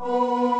oh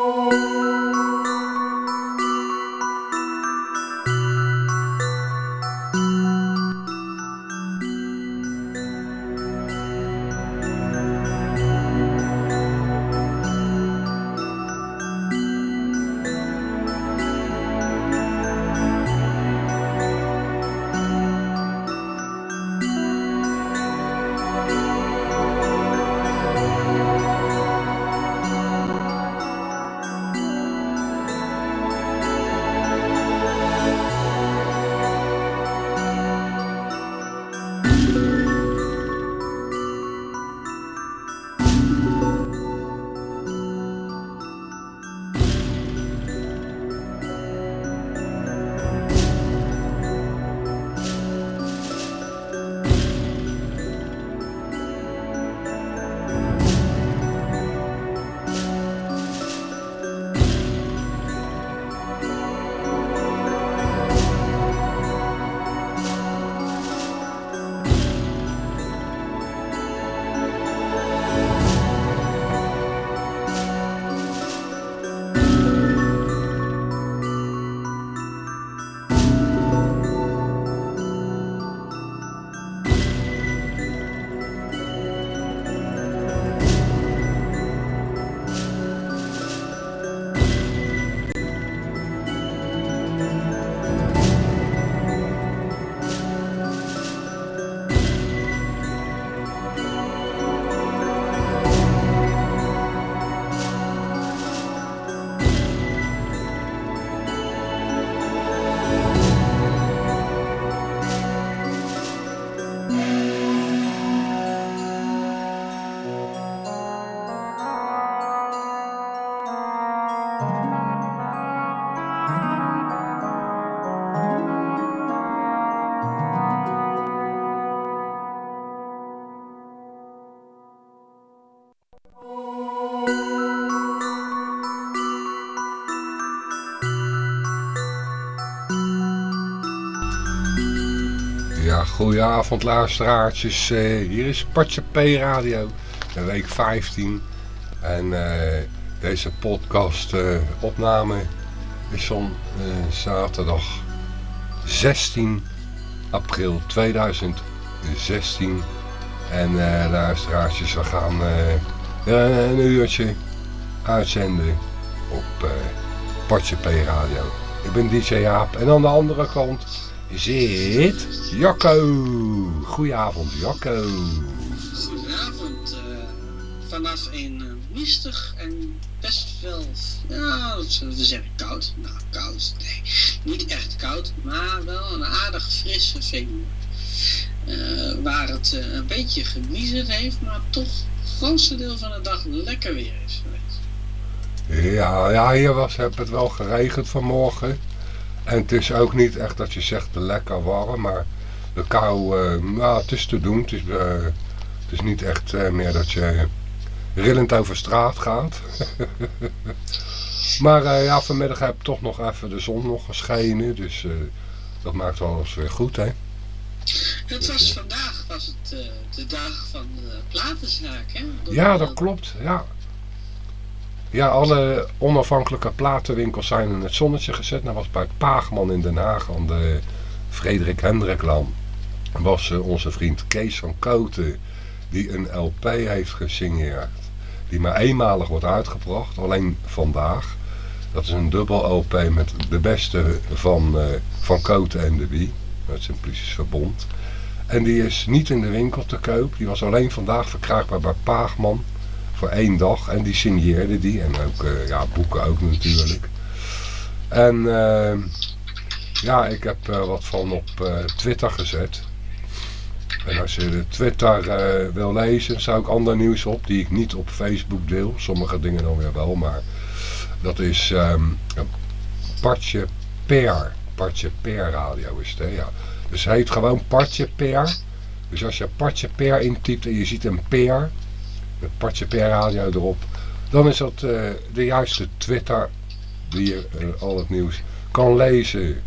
Goedenavond luisteraartjes, uh, hier is Patje P Radio, de week 15. En uh, deze podcast uh, opname is van zaterdag 16 april 2016. En luisteraartjes, we gaan een uurtje uitzenden op Patje P Radio. Ik ben DJ Jaap en aan de andere kant zit Jacco. Goedenavond, Jacco. Goedenavond. Uh, vanaf een uh, mistig en best wel, ja, we zeggen, koud. Nou, koud, nee, niet echt koud, maar wel een aardig frisse veen. Uh, waar het een beetje gemiezerd heeft, maar toch het grootste deel van de dag lekker weer is geweest. Ja, ja hier was, heb het wel geregend vanmorgen. En het is ook niet echt dat je zegt lekker warm, maar de kou, uh, nou, het is te doen. Het is, uh, het is niet echt uh, meer dat je rillend over straat gaat. maar ja, vanmiddag heb ik toch nog even de zon nog geschenen, dus dat maakt alles weer goed, hè. Het was dus, vandaag was het de dag van de platenzaak, hè? ja, dat klopt, ja. Ja, alle onafhankelijke platenwinkels zijn in het zonnetje gezet. Dat was bij Paagman in Den Haag aan de Frederik Hendriklaan. Was uh, onze vriend Kees van Koten die een LP heeft gesigneerd. Die maar eenmalig wordt uitgebracht, alleen vandaag. Dat is een dubbel LP met de beste van, uh, van Koten en de Wie. Het Simplicis Verbond. En die is niet in de winkel te koop. Die was alleen vandaag verkrijgbaar bij Paagman voor één dag. En die signeerde die. En ook uh, ja, boeken ook natuurlijk. En uh, ja, ik heb uh, wat van op Twitter gezet. En als je de Twitter wil lezen, zou ik ander nieuws op die ik niet op Facebook deel. Sommige dingen dan weer wel, maar dat is um, Partje Per. Partje Per radio is het, ja. Dus het heet gewoon Partje Per. Dus als je Partje Per intypt en je ziet een peer, per radio erop. Dan is dat uh, de juiste Twitter die je uh, al het nieuws kan lezen.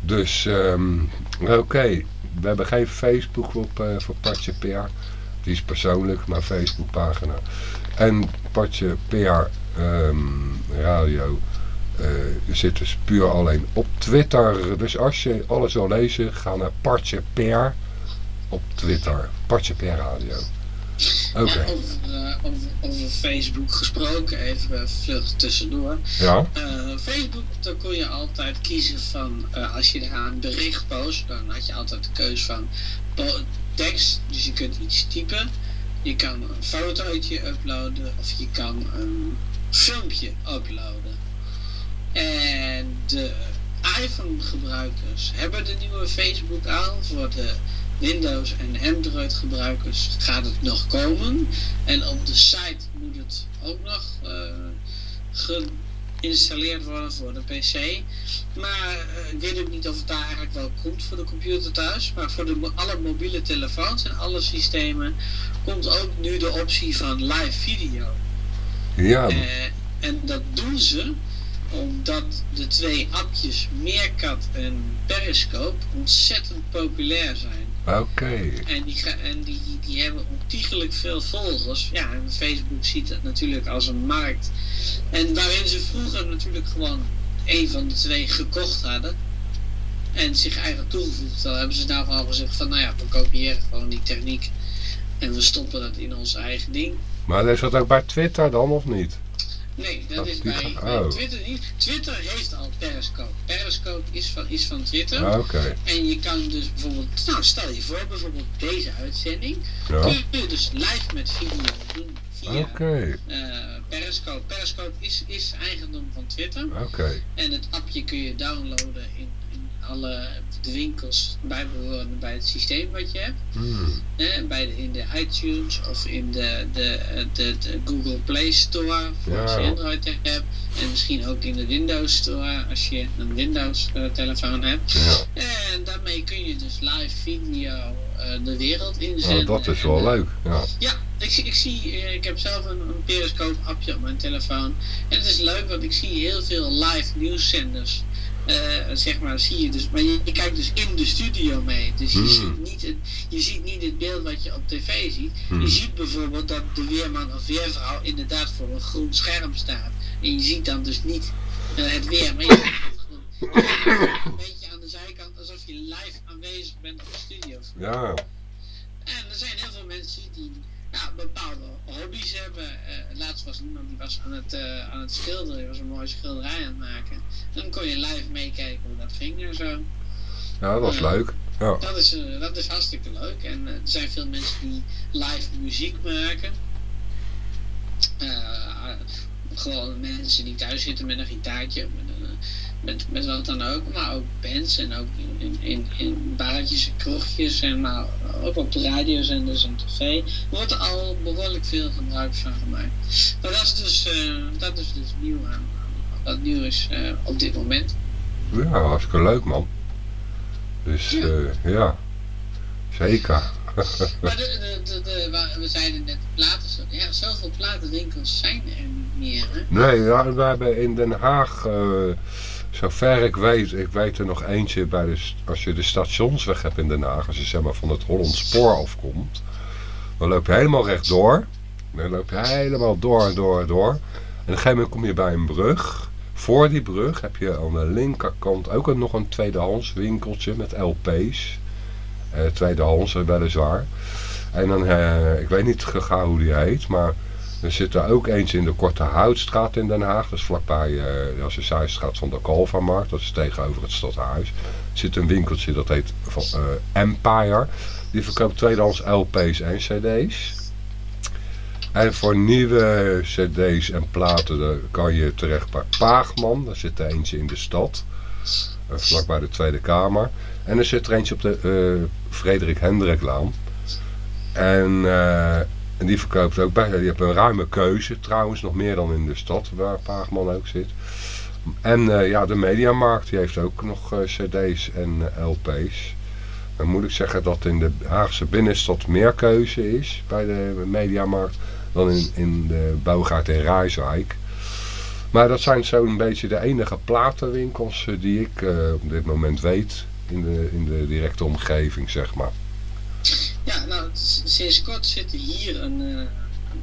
Dus um, oké, we hebben geen Facebook op, uh, voor Partje PR. Die is persoonlijk, maar Facebookpagina. En Partje PR ehm, radio zit dus puur alleen op Twitter. Dus als je alles wil lezen, ga naar Partje Per op Twitter. Partje Per Radio. Okay. Ja, over, uh, over, over, Facebook gesproken, even vlug tussendoor. Ja. Uh, Facebook, dan kon je altijd kiezen van, als je daar een bericht post, dan had je altijd de keuze van tekst. Dus je kunt iets typen. Je kan een fotootje uploaden of je kan een filmpje uploaden. En de iPhone gebruikers hebben de nieuwe Facebook al. Voor de Windows en Android gebruikers gaat het nog komen. En op de site moet het ook nog uh, geïnstalleerd worden voor de PC. Maar uh, ik weet ook niet of het daar eigenlijk wel komt voor de computer thuis. Maar voor de, alle mobiele telefoons en alle systemen komt ook nu de optie van live video. Ja. Uh, en dat doen ze omdat de twee appjes Meerkat en Periscope ontzettend populair zijn. Oké. En, die, en die, die hebben ontiegelijk veel volgers. Ja, en Facebook ziet het natuurlijk als een markt. En waarin ze vroeger natuurlijk gewoon een van de twee gekocht hadden. En zich eigenlijk toegevoegd hadden, hebben ze nou gewoon gezegd van nou ja, we kopiëren gewoon die techniek. En we stoppen dat in ons eigen ding. Maar is dat ook bij Twitter dan of niet? Nee, dat, dat is bij, bij oh. Twitter niet. Twitter heeft al Periscope. Periscope is van, is van Twitter. Ah, okay. En je kan dus bijvoorbeeld, nou stel je voor bijvoorbeeld deze uitzending. Ja. Kun je dus live met video doen via okay. uh, Periscope. Periscope is, is eigendom van Twitter. Oké. En het appje kun je downloaden in alle de winkels bijbehoren bij het systeem wat je hebt. Hmm. Eh, bij de, in de iTunes of in de, de, de, de Google Play Store voor Ja. als je Android hebt. En misschien ook in de Windows Store als je een Windows eh, telefoon hebt. Ja. En daarmee kun je dus live video eh, de wereld Oh, inzetten. dat is wel eh, leuk. Ja. ja, ik, zie- ik zie, ik heb zelf een, een Periscope appje op mijn telefoon. En het is leuk, want ik zie heel veel live nieuwszenders. Eh, zeg maar, zie je dus, maar je, je kijkt dus in de studio mee. Dus je, Hmm. ziet niet het, je ziet niet het beeld wat je op tv ziet. Hmm. Je ziet bijvoorbeeld dat de weerman of weervrouw inderdaad voor een groen scherm staat. En je ziet dan dus niet eh, het weer, maar je ziet het een beetje aan de zijkant alsof je live aanwezig bent op de studio. Ja. En er zijn heel veel mensen die bepaalde hobby's hebben. Eh, laatst was iemand die was aan het, eh, aan het schilderen, die was een mooie schilderij aan het maken. En dan kon je live meekijken hoe dat ging en zo. ja, dat is leuk. Ja. Dat is, eh, dat is hartstikke leuk. En eh, er zijn veel mensen die live muziek maken. Eh, gewoon mensen die thuis zitten met een gitaartje, met, een, eh, met, met wat dan ook. Maar ook bands en ook in, in, in barretjes en kroegjes en maar ook op de radiozenders en tv. Wordt er al behoorlijk veel gebruik van gemaakt. Maar dat is dus, eh, dat is dus nieuw aan. Wat nieuw is eh, op dit moment. ja, hartstikke leuk man. Dus Ja. eh, ja, zeker. Maar de, de, de, de- waar- we zeiden net platen, ja, zoveel platenwinkels zijn er niet meer. Hè? Nee, ja, we hebben in Den Haag, zover ik weet, ik weet er nog eentje bij de, als je de stationsweg hebt in Den Haag, als je zeg maar van het Holland Spoor afkomt, dan loop je helemaal rechtdoor. Dan loop je helemaal door, door, door. En op een gegeven moment kom je bij een brug. Voor die brug heb je aan de linkerkant ook nog een tweedehands winkeltje met LP's. Eh tweedehands eh, weliswaar. En dan, eh, ik weet niet gegaan hoe die heet, maar er zit er ook eentje in de Korte Houtstraat in Den Haag. Dat is vlakbij eh, als je zijstraat van de Kalvermarkt. Dat is tegenover het stadhuis. Zit een winkeltje dat heet eh, Empire. Die verkoopt tweedehands LP's en cd's. En voor nieuwe cd's en platen kan je terecht bij Paagman. Daar zit er eentje in de stad. eh, vlakbij de Tweede Kamer. En er zit er eentje op de eh, Frederik Hendriklaan. En, eh, en die verkoopt ook bij. Die heeft een ruime keuze trouwens. Nog meer dan in de stad waar Paagman ook zit. En eh, ja, de Mediamarkt die heeft ook nog eh, cd's en eh, lp's. Dan moet ik zeggen dat in de Haagse binnenstad meer keuze is bij de Mediamarkt dan in, in de Bouwgaard in Rijswijk. Maar dat zijn zo'n beetje de enige platenwinkels die ik op dit moment weet in de, in de directe omgeving, zeg maar. Sinds kort zit er hier een, eh,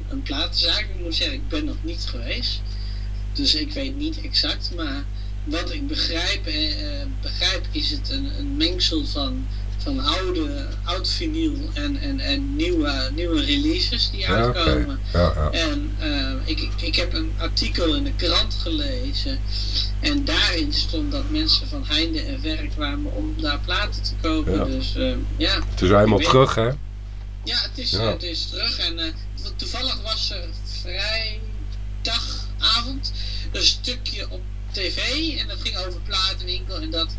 een platenzaak. Ik moet zeggen, ik ben nog niet geweest. Dus ik weet niet exact, maar wat ik begrijp, eh, begrijp is het een, een mengsel van, van oude, oud vinyl en, en, en nieuwe, nieuwe releases die uitkomen. Ja, ja. En uh, ik, ik, heb een artikel in de krant gelezen en daarin stond dat mensen van heinde en werk kwamen om daar platen te kopen. Dus uh, ja. Het is helemaal terug hè? Ja, het is, het is terug en uh, toevallig was er vrijdagavond een stukje op tv en dat ging over platenwinkel en dat,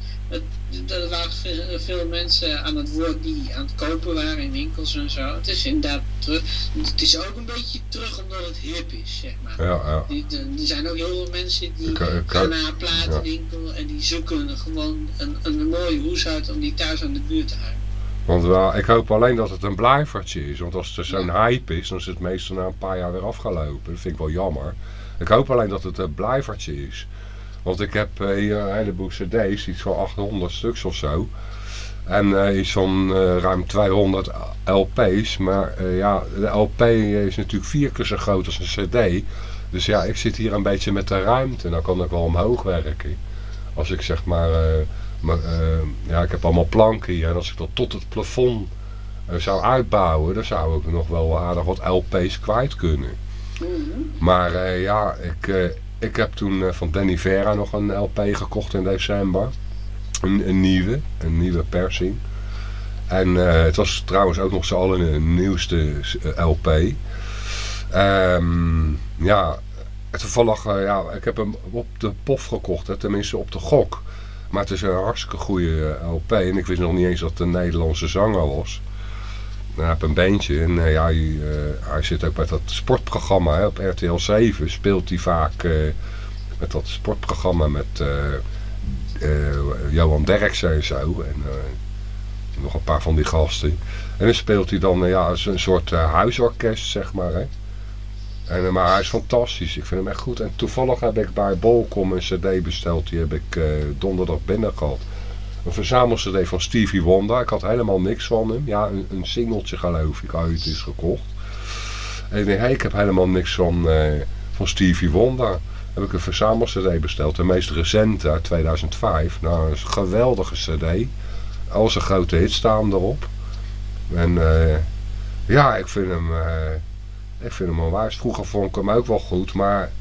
er waren veel, mensen aan het woord die aan het kopen waren in winkels en zo. Het is inderdaad terug. Het is ook een beetje terug omdat het hip is, zeg maar. Ja, ja. Die, er zijn ook heel veel mensen die gaan naar een platenwinkel en die zoeken gewoon een, een mooie hoes uit om die thuis aan de buurt te houden. Want wel, ik hoop alleen dat het een blijvertje is. Want als het zo'n hype is, dan is het meestal na een paar jaar weer afgelopen. Dat vind ik wel jammer. Ik hoop alleen dat het een blijvertje is. Want ik heb hier een heleboel cd's, iets van 800 stuks of zo. En uh, iets van uh, ruim 200 LP's. Maar ja, de LP is natuurlijk vier keer zo groot als een cd. Dus ja, ik zit hier een beetje met de ruimte. Dan kan ik wel omhoog werken. Als ik zeg maar... maar ja, ik heb allemaal planken hier. En als ik dat tot het plafond zou uitbouwen... dan zou ik nog wel aardig wat LP's kwijt kunnen. Maar ja, ik ik heb toen van Danny Vera nog een LP gekocht in december. Een, een nieuwe, een nieuwe persing. En het was trouwens ook nog z'n allen een nieuwste LP. Um, ja, toevallig, ja, ik heb hem op de pof gekocht, hè, tenminste op de gok. Maar het is een hartstikke goede LP en ik wist nog niet eens dat het een Nederlandse zanger was. Hij heeft een beentje en ja, hij, uh, hij, zit ook bij dat sportprogramma hè, op RTL 7. Speelt hij vaak met dat sportprogramma met Johan Derksen en zo. En nog een paar van die gasten. En dan speelt hij dan ja, een soort huisorkest, zeg maar. Hè. En, maar hij is fantastisch. Ik vind hem echt goed. En toevallig heb ik bij Bolcom een cd besteld. Die heb ik donderdag binnen gehad een verzamelcd van Stevie Wonder. Ik had helemaal niks van hem. Ja, een, een singeltje geloof ik uit is gekocht. En ik denk, hey, ik heb helemaal niks van, uh, van Stevie Wonder. Heb ik een verzamelcd besteld. De meest recente uit 2005. Nou, een geweldige cd. Al zijn grote hits staan erop. En ja, ik vind hem... Ik vind hem onwijs. Vroeger vond ik hem ook wel goed. Maar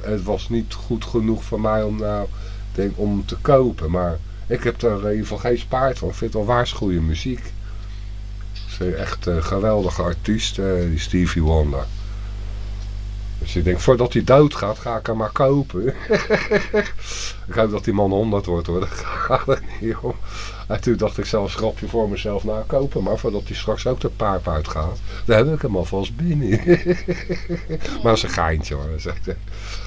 het was niet goed genoeg voor mij om nou... Denk, om te kopen. Maar ik heb er in ieder geval geen spaard van. Ik vind het wel waarschuwende muziek. Het is echt een geweldige artiest, uh, die Stevie Wonder. Dus ik denk, voordat hij doodgaat, ga ik hem maar kopen. ik hoop dat die man 100 wordt hoor, daar gaat het niet om. En toen dacht ik zelfs grapje voor mezelf, nou kopen maar voordat hij straks ook de paard uitgaat. Dan heb ik hem alvast binnen. maar dat is een geintje hoor. Zegt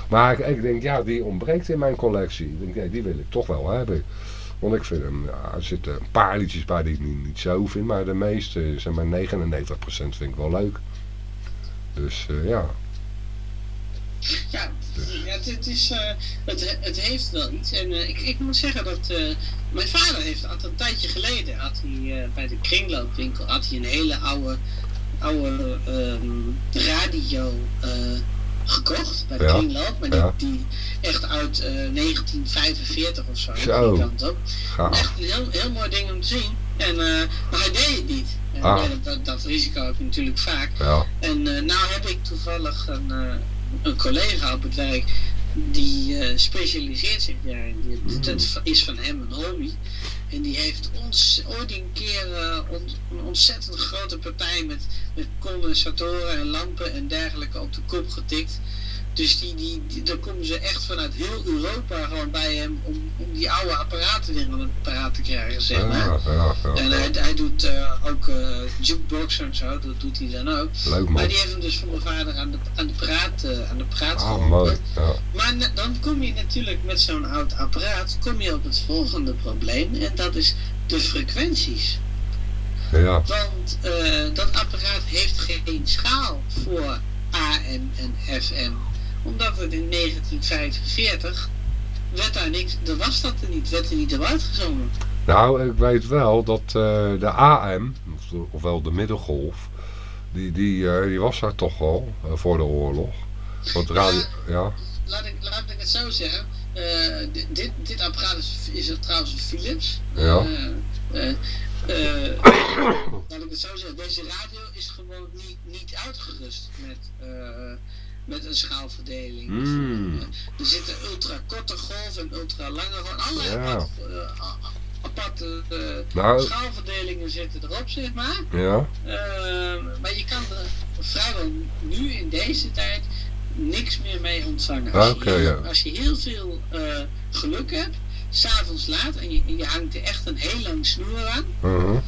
maar ik, ik, denk, ja, die ontbreekt in mijn collectie. Ik denk, die wil ik toch wel hebben. Want ik vind hem, ja, er zitten een paar liedjes bij die ik niet, niet zo vind, maar de meeste, zeg maar 99% vind ik wel leuk. Dus uh, ja. Ja, ja het, is, uh, het, het heeft wel iets. En uh, ik, ik moet zeggen dat mijn vader heeft al een tijdje geleden, had hij bij de kringloopwinkel, had hij een hele oude, oude um, radio gekocht bij de ja. kringloop. Maar die, ja. die, echt uit uh, 1945 of zo. Zo. Die kant op. Echt een heel, heel mooi ding om te zien. En, maar hij deed het niet. Ah. dat, dat, dat, risico heb je natuurlijk vaak. En nou heb ik toevallig een, een collega op het werk die specialiseert zich daarin. Mm. Dat is van hem een hobby. En die heeft ons ooit een keer uh, on, een ontzettend grote partij met, met condensatoren en lampen en dergelijke op de kop getikt. Dus die, die, die, daar komen ze echt vanuit heel Europa gewoon bij hem om, om die oude apparaten weer aan het paraat te krijgen, zeg maar. Ja, ja, ja, en hij, hij doet uh, ook uh, jukebox en zo, dat doet hij dan ook. Leuk, maar die heeft hem dus van mijn vader aan de, aan de praat, uh, aan de praat ah, mooi. Maar dan kom je natuurlijk met zo'n oud apparaat, kom je op het volgende probleem en dat is de frequenties. Ja. Want dat apparaat heeft geen schaal voor AM en FM omdat het in 1945 werd daar niks, er was dat er niet, werd er niet op uitgezonden. Nou, ik weet wel dat uh, de AM, ofwel de middengolf, die, die, uh, die was daar toch al uh, voor de oorlog. Want radio, ja. laat, ik, laat ik het zo zeggen. Eh, dit, dit, dit apparaat is, is er trouwens een Philips. Ja. Eh, eh, eh, laat ik het zo zeggen. Deze radio is gewoon niet, niet uitgerust met, eh, met een schaalverdeling. Mm. Eh, er zitten ultra korte golven en ultra lange golven. Allerlei Ja. apart, eh, aparte eh, Nou, schaalverdelingen zitten erop, zeg maar. ja. Maar je kan er vrijwel nu in deze tijd niks meer mee ontvangen. Als, Oké, je, heel, ja. als je heel veel geluk hebt, s'avonds laat, en je, en je hangt er echt een heel lang snoer aan, Mhm.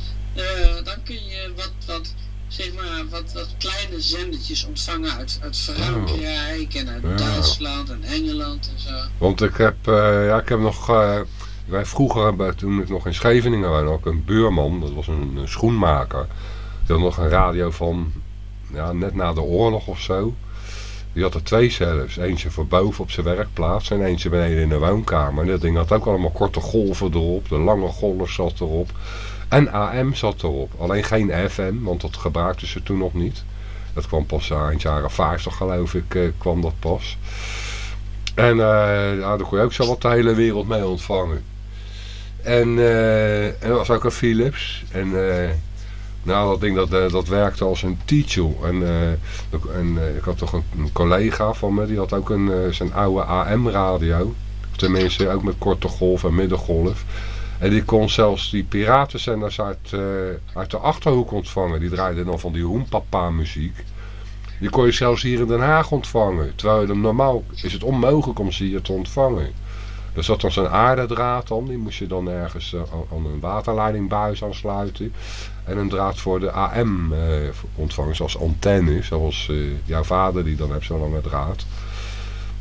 dan kun je wat, wat, zeg maar, wat, wat kleine zendertjes ontvangen uit, uit Frankrijk en uit. Ja. Duitsland en Engeland en zo. Want ik heb, eh, ja, ik heb nog, eh, wij vroeger, toen ik nog in Scheveningen woonde, ook een buurman, dat was een, een schoenmaker. Die had nog een radio van, ja, net na de oorlog of zo. Die had er twee zelfs. Eentje voor boven op zijn werkplaats en eentje beneden in de woonkamer. En dat ding had ook allemaal korte golven erop. De lange golf zat erop. En AM zat erop. Alleen geen FM, want dat gebruikten ze toen nog niet. Dat kwam pas eh, eind jaren 50 geloof ik, eh, kwam dat pas. En eh ja, daar kon je ook zo wat de hele wereld mee ontvangen. En, en dat was ook een Philips. En nou, dat ding dat, dat werkte als een Teachel. En, en ik had toch een, collega van me, die had ook een, zijn oude AM-radio. Tenminste, ook met korte golf en middengolf. En die kon zelfs die piratenzenders uit, eh, uit de Achterhoek ontvangen. Die draaiden dan van die Hoempapa muziek. Die kon je zelfs hier in Den Haag ontvangen. Terwijl je normaal is het onmogelijk om ze hier te ontvangen. Er zat dan zo'n aardedraad aan. Die moest je dan ergens eh, aan- een waterleidingbuis aansluiten. En een draad voor de AM eh, ontvangen. Zoals antenne. Zoals jouw vader die dan heeft zo'n lange draad.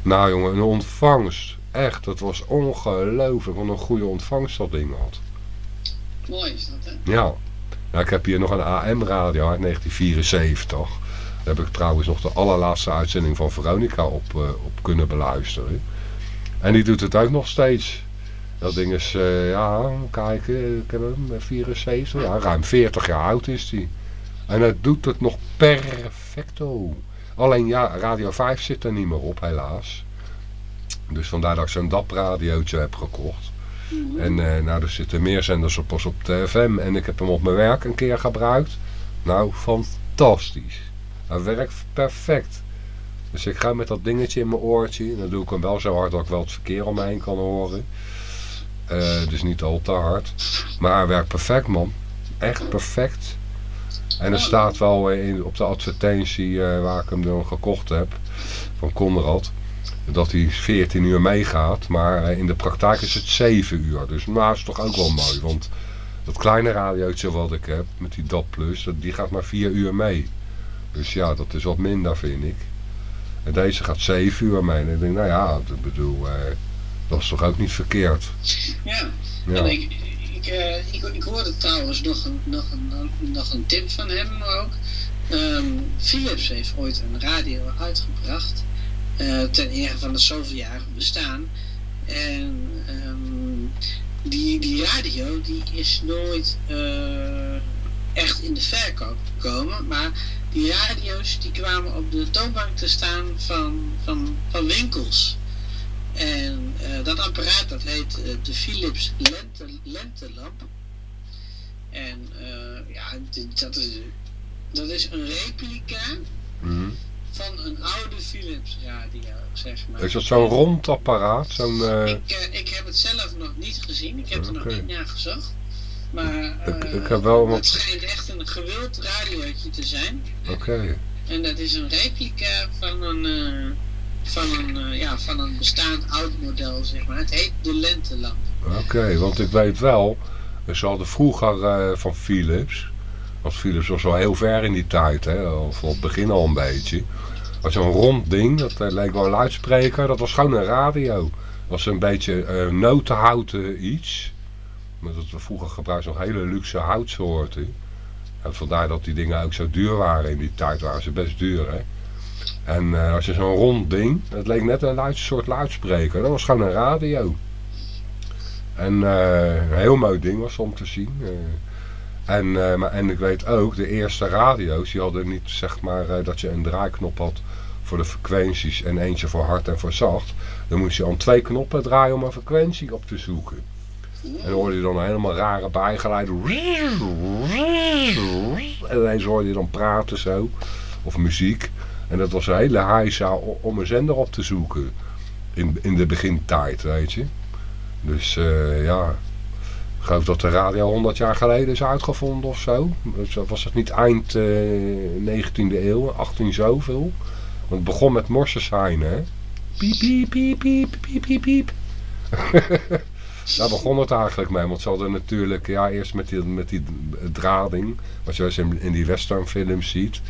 Nou jongen, een ontvangst. Echt, dat was ongelooflijk. Wat een goede ontvangst dat ding had. Mooi is dat, hè? Ja. ik heb hier nog een AM-radio uit 1974. Daar heb ik trouwens nog de allerlaatste uitzending van Veronica op, eh, op kunnen beluisteren. En die doet het ook nog steeds. Dat ding is, eh, ja, kijken, ik heb hem, eh, 74, ja, ruim 40 jaar oud is die. En het doet het nog perfecto. Alleen ja, Radio 5 zit er niet meer op, helaas. Dus vandaar dat ik zo'n DAP-radiootje heb gekocht. Mhm. En eh, nou, er zitten meer zenders op als op de FM. En ik heb hem op mijn werk een keer gebruikt. Nou, fantastisch. Hij werkt perfect. Dus ik ga met dat dingetje in mijn oortje. En dan doe ik hem wel zo hard dat ik wel het verkeer om me heen kan horen. Eh, dus niet al te hard. Maar hij werkt perfect, man. Echt perfect. En er staat wel eh, in, op de advertentie waar ik hem dan gekocht heb. Van Conrad dat hij 14 uur meegaat, maar eh, in de praktijk is het 7 uur. Dus nou is toch ook wel mooi, want dat kleine radiootje wat ik heb, met die DAP+, dat, die gaat maar 4 uur mee. Dus ja, dat is wat minder vind ik. En deze gaat 7 uur mee. En ik denk, nou ja, ik bedoel, eh, dat is toch ook niet verkeerd. Ja. Ja. En ik, ik, eh, ik, ik hoorde trouwens nog een, nog, een, nog een tip van hem ook. Ehm, Philips heeft ooit een radio uitgebracht. Eh, ten ere van het zoveeljarig bestaan. En ehm, die, die radio die is nooit eh, echt in de verkoop gekomen. Maar die radio's die kwamen op de toonbank te staan van, van, van winkels. En eh, dat apparaat dat heet de Philips lente, lentelamp. En ja, dat is, dat is een replica Mhm. Van een oude Philips radio, zeg maar. Is dat zo'n rond apparaat? Zo'n, eh, Ik, eh, ik heb het zelf nog niet gezien, ik heb er nog niet naar gezocht. Maar Ik- eh, ik heb wel wat- het schijnt echt een gewild radiootje te zijn. Oké. En dat is een replica van een, eh, van een, eh, ja, van een bestaand oud model, zeg maar. Het heet de lentelamp. Oké, want ik weet wel, ze hadden vroeger eh, van Philips, want Philips was wel heel ver in die tijd, hè, of van het begin al een beetje. Was zo'n rond ding, dat eh, leek wel een luidspreker, dat was gewoon een radio. Dat was een beetje eh notenhouten iets. Maar dat we vroeger gebruikten nog hele luxe houtsoorten. En vandaar dat die dingen ook zo duur waren in die tijd, waren ze best duur hè. En eh, als je zo'n rond ding, het leek net een luid, soort luidspreker, dat was gewoon een radio. En een heel mooi ding was om te zien. Eh. en, eh, maar, en ik weet ook, de eerste radio's, die hadden niet zeg maar eh, dat je een draaiknop had voor de frequenties en eentje voor hard en voor zacht. Dan moest je aan twee knoppen draaien om een frequentie op te zoeken. En dan hoorde je dan helemaal rare bijgeluiden. En ineens hoorde je dan praten zo. Of muziek. En dat was een hele heisa om een zender op te zoeken. In, in de begintijd, weet je. Dus uh, ja, ik geloof dat de radio 100 jaar geleden is uitgevonden of zo. Dus was het niet eind uh, 19e eeuw, 18 zoveel. Want het begon met morsesign, hè. Piep, piep, piep, piep, piep, piep, piep. Daar begon het eigenlijk mee, want ze hadden natuurlijk, ja, eerst met die, met die drading, wat je in, in die westernfilms ziet,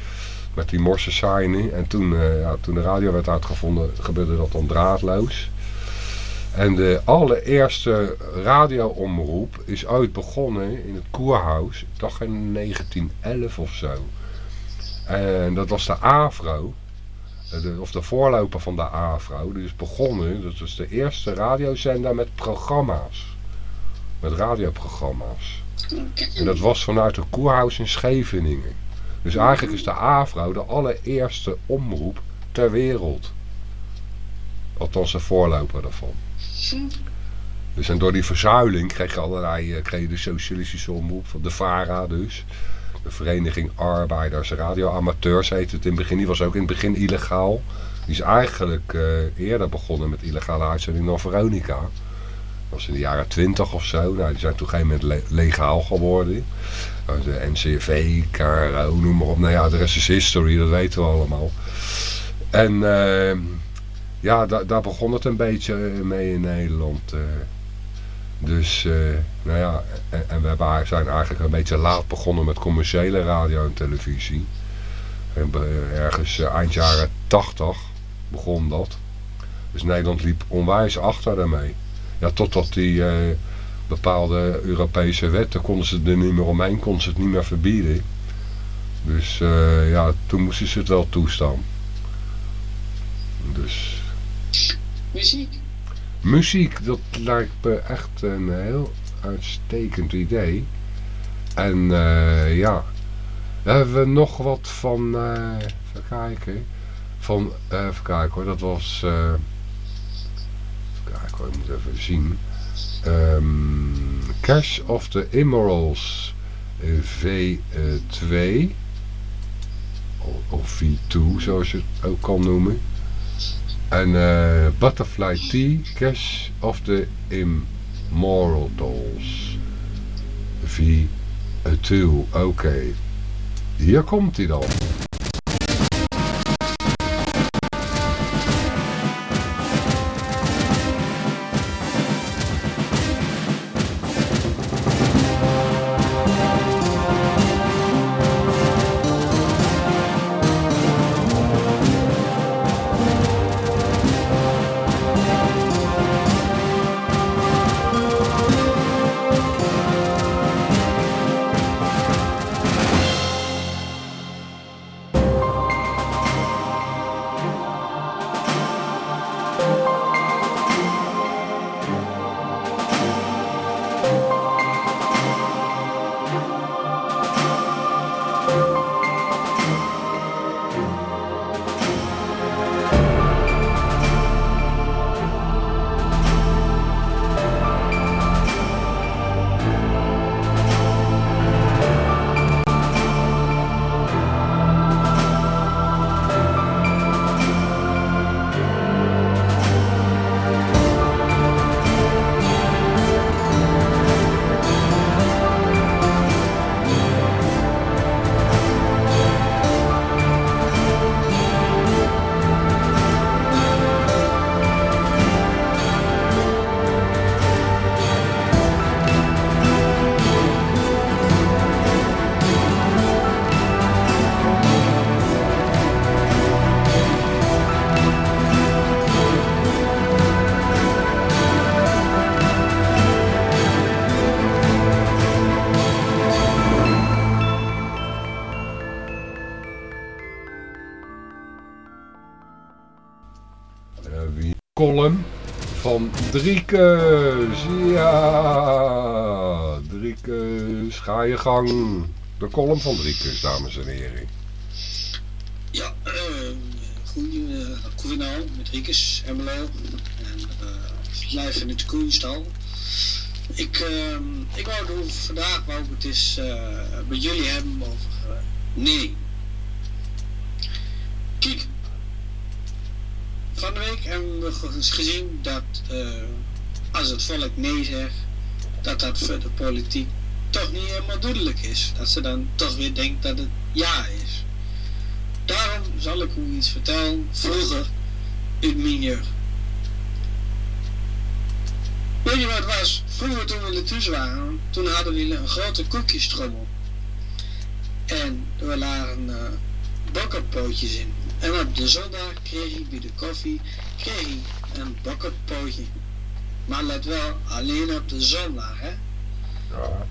met die morse En toen, uh, ja, toen de radio werd uitgevonden, gebeurde dat dan draadloos. En de allereerste radioomroep is ooit begonnen in het Koerhuis, ik dacht in 1911 of zo. En dat was de AVRO, of de voorloper van de AVRO. Die is begonnen, dat was de eerste radiozender met programma's. Met radioprogramma's. En dat was vanuit het Koerhuis in Scheveningen. Dus eigenlijk is de AVRO de allereerste omroep ter wereld. Althans de voorloper daarvan. Dus en door die verzuiling kreeg je allerlei, eh, kreeg je de socialistische omroep, van de VARA dus. De Vereniging Arbeiders Radioamateurs heet het in het begin. Die was ook in het begin illegaal. Die is eigenlijk uh, eerder begonnen met illegale uitzending dan Veronica. Dat was in de jaren twintig of zo. Nou, die zijn toen geen moment legaal geworden. De NCV, KRO, noem maar op. Nou ja, de rest is history, dat weten we allemaal. En... Uh, ja, da daar begon het een beetje mee in Nederland. Uh. Dus, uh, nou ja, en, we zijn eigenlijk een beetje laat begonnen met commerciële radio en televisie. En ergens eind jaren 80 begon dat. Dus Nederland liep onwijs achter daarmee. Ja, totdat die bepaalde Europese wetten konden ze er niet meer omheen, konden ze het niet meer verbieden. Dus ja, toen moesten ze het wel toestaan. Dus Muziek? Muziek, dat lijkt me echt een heel uitstekend idee. En uh, ja, hebben we nog wat van, uh, even kijken, van, uh, even kijken hoor, dat was, even kijken hoor, ik moet even zien. Um, Cash of the Immorals V2, of V2 zoals je het ook kan noemen. En uh, Butterfly Tea, Cash of the Immortals. V2, oké. Okay. Hier komt hij dan. Column van Driekes. Ja, Driekes, ga je gang. De column van Driekes, dames en heren. Ja, uh, goeie, Koevenal met Riekes, Emmelo en uh, live in het koeienstal. Ik, uh, ik wou vandaag wou ik het eens uh, met jullie hebben over nee. Gezien dat uh, als het volk nee zegt, dat dat voor de politiek toch niet helemaal duidelijk is. Dat ze dan toch weer denkt dat het ja is. Daarom zal ik u iets vertellen vroeger in mijn. Weet je wat het was? Vroeger toen we thuis waren, toen hadden we een grote koekjestrommel. En er lagen uh, bokkerpootjes in. En op de zondag kreeg ik bij de koffie een bokkerpootje. Maar let wel, alleen op de zondag, hè? Ja.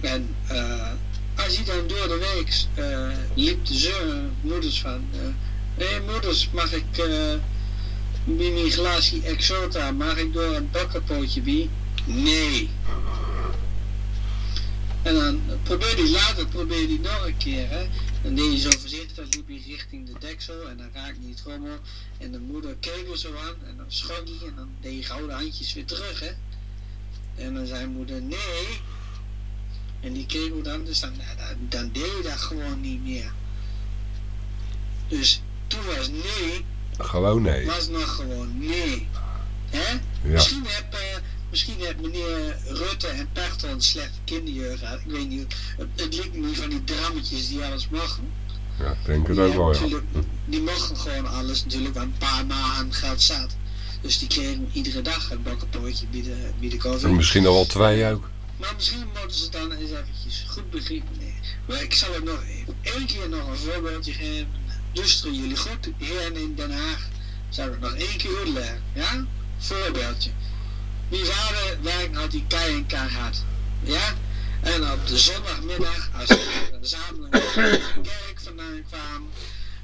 En uh, als je dan door de week uh, liep de zeuren, moeders van... Hé hey, moeders, mag ik uh, mijn glaasje exota, mag ik door een bakkerpootje bij? Nee. En dan probeer die later, probeer die nog een keer, hè. Dan deed je zo voorzichtig, dan liep je richting de deksel en dan raak je niet trommel. En de moeder keek er zo aan en dan schrok hij en dan deed je gouden handjes weer terug, hè. En dan zei moeder, nee. En die keek hoe dan, dus dan, dan, dan deed je dat gewoon niet meer. Dus toen was nee. Gewoon nee. Was nog gewoon nee. Hè? Ja. Misschien heb... Uh, Misschien heeft meneer Rutte en Pechtel een slechte kinderjeugd gehad. Ik weet niet, het, het me niet van die drammetjes die alles mogen. Ja, ik denk het ook wel, ja. Die mochten gewoon alles natuurlijk, want een paar maanden geld zat. Dus die kregen iedere dag een bakkenpootje bij de, bij de COVID. En misschien nog wel twee ook. Maar misschien moeten ze dan eens eventjes goed begrijpen. Nee. Maar ik zal het nog even, één keer nog een voorbeeldje geven. Luisteren jullie goed, hier in Den Haag. Zou ik het nog één keer uitleggen, ja? Voorbeeldje. Mijn vader werkt had die kei en. Ja? En op de zondagmiddag, als we samen de kerk vandaan kwamen,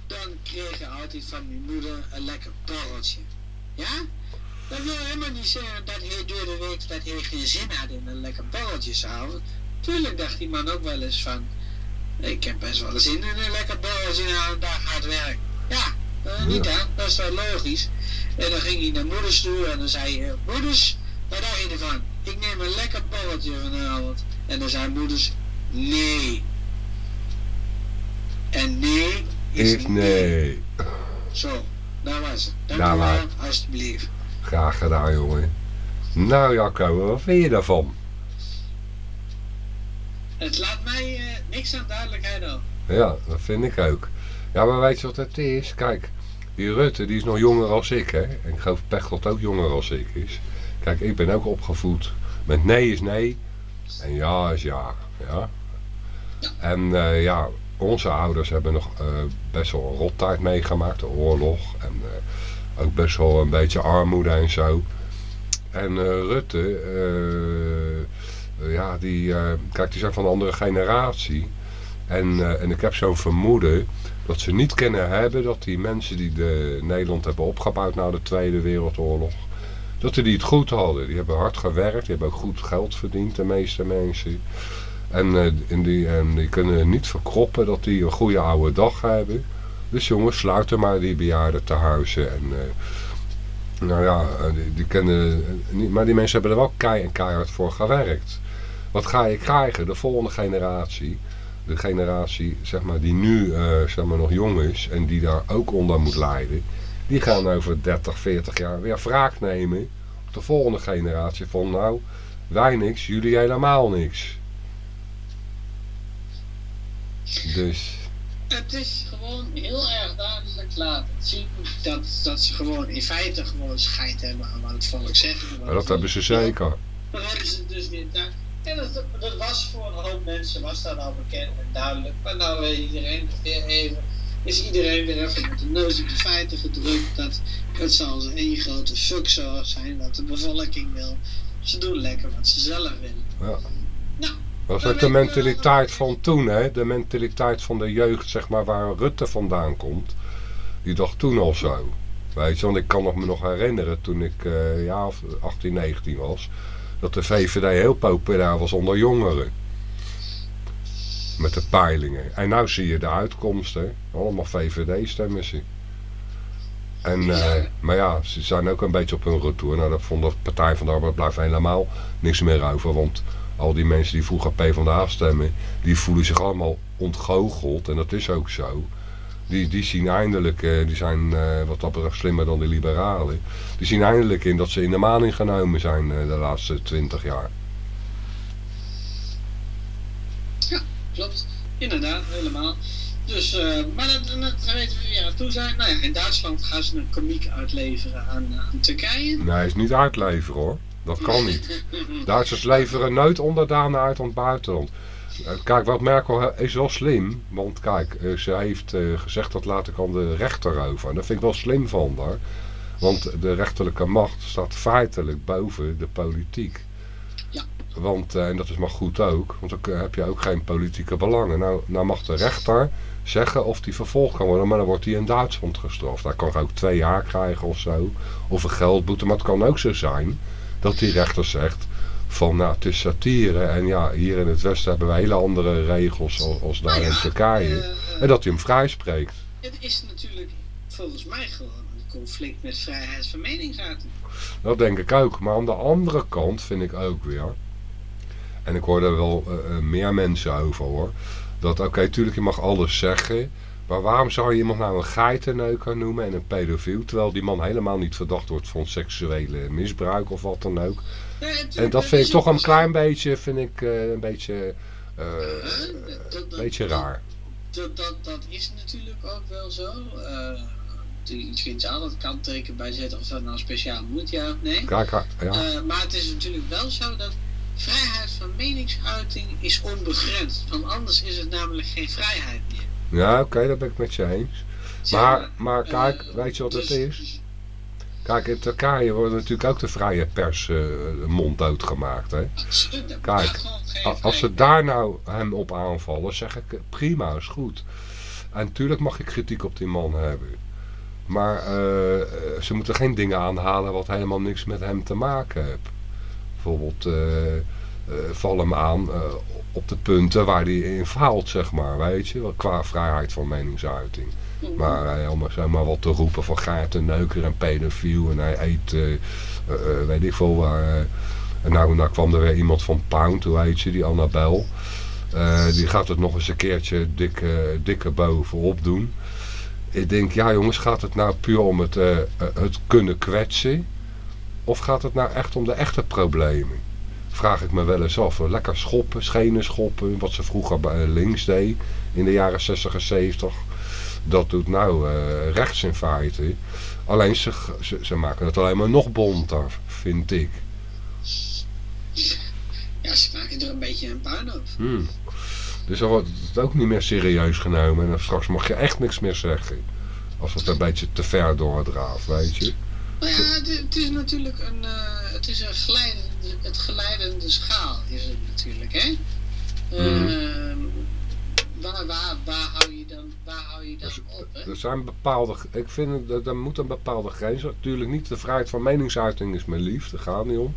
dan kreeg je altijd van mijn moeder een lekker borreltje. Ja? Dat wil helemaal niet zeggen dat hij door de week dat hij geen zin had in een lekker borreltje s'avonds. Tuurlijk dacht die man ook wel eens van, ik heb best wel zin in een lekker borreltje na een dag hard werk. Ja, uh, niet aan, dat is wel logisch. En dan ging hij naar moeders toe en dan zei hij, moeders, wat dacht je ervan? Ik neem een lekker borreltje vanavond. En dan zijn moeders, nee. En nee is, is nee. Zo, daar was het. Dank nou, u wel, alstublieft. Graag gedaan, jongen. Nou Jacco, wat vind je daarvan? Het laat mij uh, niks aan duidelijkheid over. Ja, dat vind ik ook. Ja, maar weet je wat het is? Kijk, die Rutte die is nog jonger als ik, hè. En ik geloof Pechtold ook jonger als ik is. Kijk, ik ben ook opgevoed met nee is nee en ja is ja. ja? En uh, ja, onze ouders hebben nog uh, best wel een rottijd meegemaakt, de oorlog. En uh, ook best wel een beetje armoede en zo. En Rutte, ja, die, kijk, die zijn van een andere generatie. En, en ik heb zo'n vermoeden dat ze niet kunnen hebben dat die mensen die de Nederland hebben opgebouwd na de Tweede Wereldoorlog dat die het goed hadden. Die hebben hard gewerkt, die hebben ook goed geld verdiend, de meeste mensen. En, en, die, en die kunnen niet verkroppen dat die een goede oude dag hebben. Dus jongens, sluiten maar die bejaarden te huizen. En, uh, nou ja, die, die kennen, niet, maar die mensen hebben er wel kei keihard voor gewerkt. Wat ga je krijgen? De volgende generatie, de generatie zeg maar, die nu zeg maar, nog jong is en die daar ook onder moet lijden die gaan over 30, 40 jaar weer wraak nemen op de volgende generatie van nou, wij niks, jullie helemaal niks. Dus... Het is gewoon heel erg duidelijk laten zien dat, dat ze gewoon in feite gewoon scheid hebben aan wat het volk zegt. Maar dat hebben ze zeker. Dat hebben ze dus niet. En dat, dat was voor een hoop mensen was dat al bekend en duidelijk. Maar nou weet iedereen weer even is iedereen weer even met de neus op de feiten gedrukt dat het zal één grote fuck zou zijn wat de bevolking wil. Ze doen lekker wat ze zelf willen. Ja. Nou, dat was ook de mentaliteit van toen, hè? de mentaliteit van de jeugd, zeg maar, waar Rutte vandaan komt. Die dacht toen al zo. Weet je, want ik kan nog me nog herinneren toen ik uh, ja, 18, 19 was, dat de VVD heel populair was onder jongeren met de peilingen. En nou zie je de uitkomsten. Allemaal VVD-stemmen ze. En, eh, maar ja, ze zijn ook een beetje op hun retour. Nou, dat vond de Partij van de Arbeid blijft helemaal niks meer over. Want al die mensen die vroeger PvdA stemmen, die voelen zich allemaal ontgoocheld. En dat is ook zo. Die, die zien eindelijk, eh, die zijn eh, wat dat betreft slimmer dan de liberalen. Die zien eindelijk in dat ze in de maling genomen zijn de laatste twintig jaar. Klopt, inderdaad, helemaal. Dus, eh, maar dat, dat weten we weer aan toe zijn. Nou ja, in Duitsland gaan ze een komiek uitleveren aan, aan Turkije. Nee, is niet uitleveren hoor. Dat kan niet. Duitsers leveren nooit onderdanen uit aan het buitenland. Eh, Kijk, wat Merkel is wel slim. Want kijk, eh, ze heeft gezegd dat laat ik aan de rechter over. En dat vind ik wel slim van haar. Want de rechterlijke macht staat feitelijk boven de politiek. Want, eh, en dat is maar goed ook, want dan heb je ook geen politieke belangen. Nou, nou mag de rechter zeggen of die vervolgd kan worden, maar dan wordt hij in Duitsland gestraft. Hij kan ook twee jaar krijgen of zo, of een geldboete. Maar het kan ook zo zijn dat die rechter zegt van, nou, het is satire. En ja, hier in het Westen hebben we hele andere regels als, als daar Nou in Turkije. eh, en dat hij hem vrijspreekt. Het is natuurlijk volgens mij gewoon een conflict met vrijheid van meningsuiting. Dat denk ik ook. Maar aan de andere kant vind ik ook weer. En ik hoor er wel eh, eh, meer mensen over hoor. Dat oké, tuurlijk je mag alles zeggen. Maar waarom zou je iemand nou een geitenneuker noemen en een pedofiel. Terwijl die man helemaal niet verdacht wordt van seksuele misbruik of wat dan ook. Ja, En dat vind ik toch een klein beetje, vind ik eh, een beetje, dat- dat- een beetje dat- raar. Dat, dat, dat is natuurlijk ook wel zo. Ik vind je altijd kanteken bij zetten of dat nou speciaal moet, ja of nee. Kijk, ja. Maar het is natuurlijk wel zo dat vrijheid van meningsuiting is onbegrensd. Want anders is het namelijk geen vrijheid meer. ja oké, dat ben ik met je eens. Maar, maar eh, kijk, weet je wat het dus- is? Kijk, in Turkije wordt natuurlijk ook de vrije pers eh, monddood gemaakt. Hè? Kijk, Als ze daar nou hem op aanvallen, zeg ik prima, is goed. En natuurlijk mag ik kritiek op die man hebben. Maar eh, ze moeten geen dingen aanhalen wat helemaal niks met hem te maken heeft. Bijvoorbeeld, eh eh, val hem aan eh, op de punten waar hij in faalt, zeg maar, weet je. wel, Qua vrijheid van meningsuiting. Maar eh, om zeg maar wat te roepen van gaatenneuker en pedofiel en hij eet, weet ik veel waar. en nou, nou kwam er weer iemand van Pound, hoe heet ze, die Annabel. Die gaat het nog eens een keertje dikke, dikke bovenop doen. Ik denk, ja jongens, gaat het nou puur om het, het kunnen kwetsen? Of gaat het nou echt om de echte problemen? Vraag ik me wel eens af. Lekker schoppen, schenen schoppen, wat ze vroeger bij eh, links deed in de jaren 60 en 70. Dat doet nou eh, rechts in feite. Alleen ze, ze, ze maken het alleen maar nog bonter, vind ik. Ja, ze maken er een beetje een puin op. Hmm. Dus dan wordt het ook niet meer serieus genomen. En dan straks mag je echt niks meer zeggen. Als het een beetje te ver doordraaft, weet je. Nou ja, het, het is natuurlijk een, eh, het is een geleidende, het geleidende schaal is het natuurlijk, hè? Ehm, waar, waar, waar hou je dan, waar hou je dan Dus, op, hè? Er zijn bepaalde, ik vind dat er moet een bepaalde grens. Natuurlijk niet de vrijheid van meningsuiting is mijn lief, daar gaat niet om.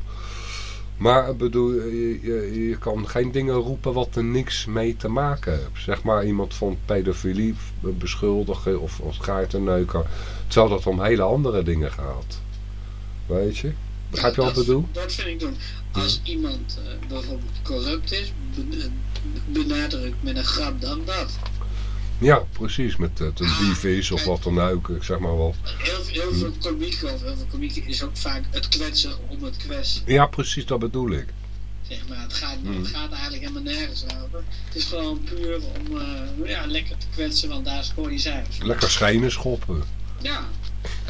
Maar bedoel, je, je, je kan geen dingen roepen wat er niks mee te maken heeft. Zeg maar iemand van pedofilie beschuldigen of als geitenneuker. Terwijl dat om hele andere dingen gaat. Weet je? Begrijp je wat ik bedoel? Dat vind ik doen. Als iemand eh, bijvoorbeeld corrupt is, ben- benadruk met een grap dan dat. Ja, precies. Met het een dief is of wat dan ook. Ik zeg maar wat. Heel, heel veel komieken of heel veel komieken is ook vaak het kwetsen om het kwetsen. Ja, precies, dat bedoel ik. Zeg maar, het gaat, Mhm. het gaat eigenlijk helemaal nergens over. Het is gewoon puur om eh, ja, lekker te kwetsen, want daar scoor je cijfers. Lekker schenen schoppen. Ja,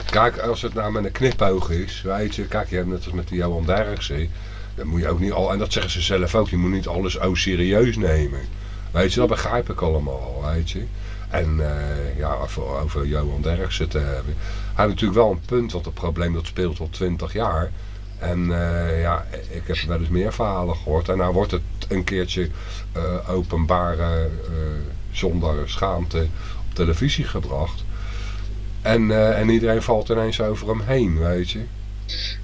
Kijk, als het nou met een knipoog is, weet je, kijk, je hebt net als met die Johan Derksen, dan moet je ook niet al, en dat zeggen ze zelf ook, je moet niet alles oh serieus nemen. Weet je, dat begrijp ik allemaal, weet je. En eh, ja, over, over Johan Derksen te hebben. Hij heeft natuurlijk wel een punt, want het probleem dat speelt al twintig jaar. En eh, ja, ik heb wel eens meer verhalen gehoord. En nou wordt het een keertje openbaar, eh, eh, zonder schaamte, op televisie gebracht. En, eh, en iedereen valt ineens over hem heen, weet je.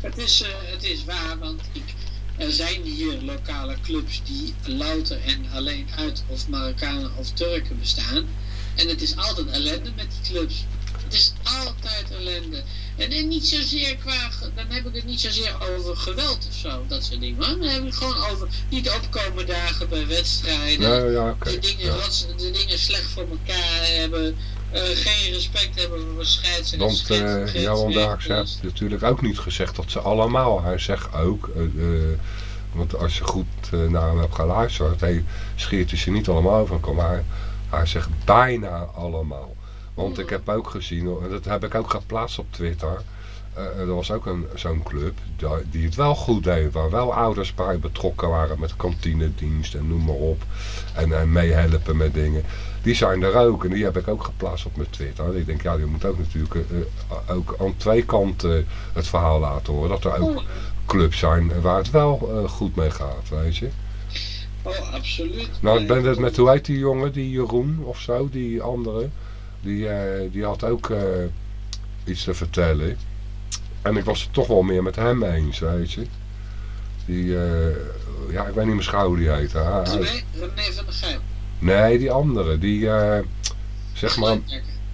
het is, eh, het is waar, want ik, er zijn hier lokale clubs die louter en alleen uit of Marokkanen of Turken bestaan. En het is altijd ellende met die clubs. Het is altijd ellende. En, en niet zozeer qua, dan heb ik het niet zozeer over geweld of zo, dat soort dingen. Maar dan heb ik het gewoon over niet opkomen dagen bij wedstrijden. Ja, ja, oké. de, dingen, ja. de dingen slecht voor elkaar hebben. Eh, geen respect hebben voor scheids en Want eh Johan heeft natuurlijk ook niet gezegd dat ze allemaal. Hij zegt ook, eh, want als je goed naar hem hebt geluisterd, hij scheert hij ze niet allemaal over elkaar, maar hij, zegt bijna allemaal. Want ik heb ook gezien, en dat heb ik ook geplaatst op Twitter, er was ook een, zo'n club die, het wel goed deed, waar wel ouders bij betrokken waren met kantinedienst en noem maar op. En, en meehelpen met dingen. Die zijn er ook en die heb ik ook geplaatst op mijn Twitter. Ik denk, ja, je moet ook natuurlijk eh, ook aan twee kanten het verhaal laten horen. Dat er ook clubs zijn waar het wel eh, goed mee gaat, weet je. Oh, absoluut. Nou, ik ben het met, hoe heet die jongen, die Jeroen of zo, die andere. Die, eh, die had ook eh, iets te vertellen. En ik was het toch wel meer met hem eens, weet je. Die, eh, ja, ik weet niet meer schouw die heet. hij- René, van der Gijp. Nee, die andere. Die, eh, zeg maar,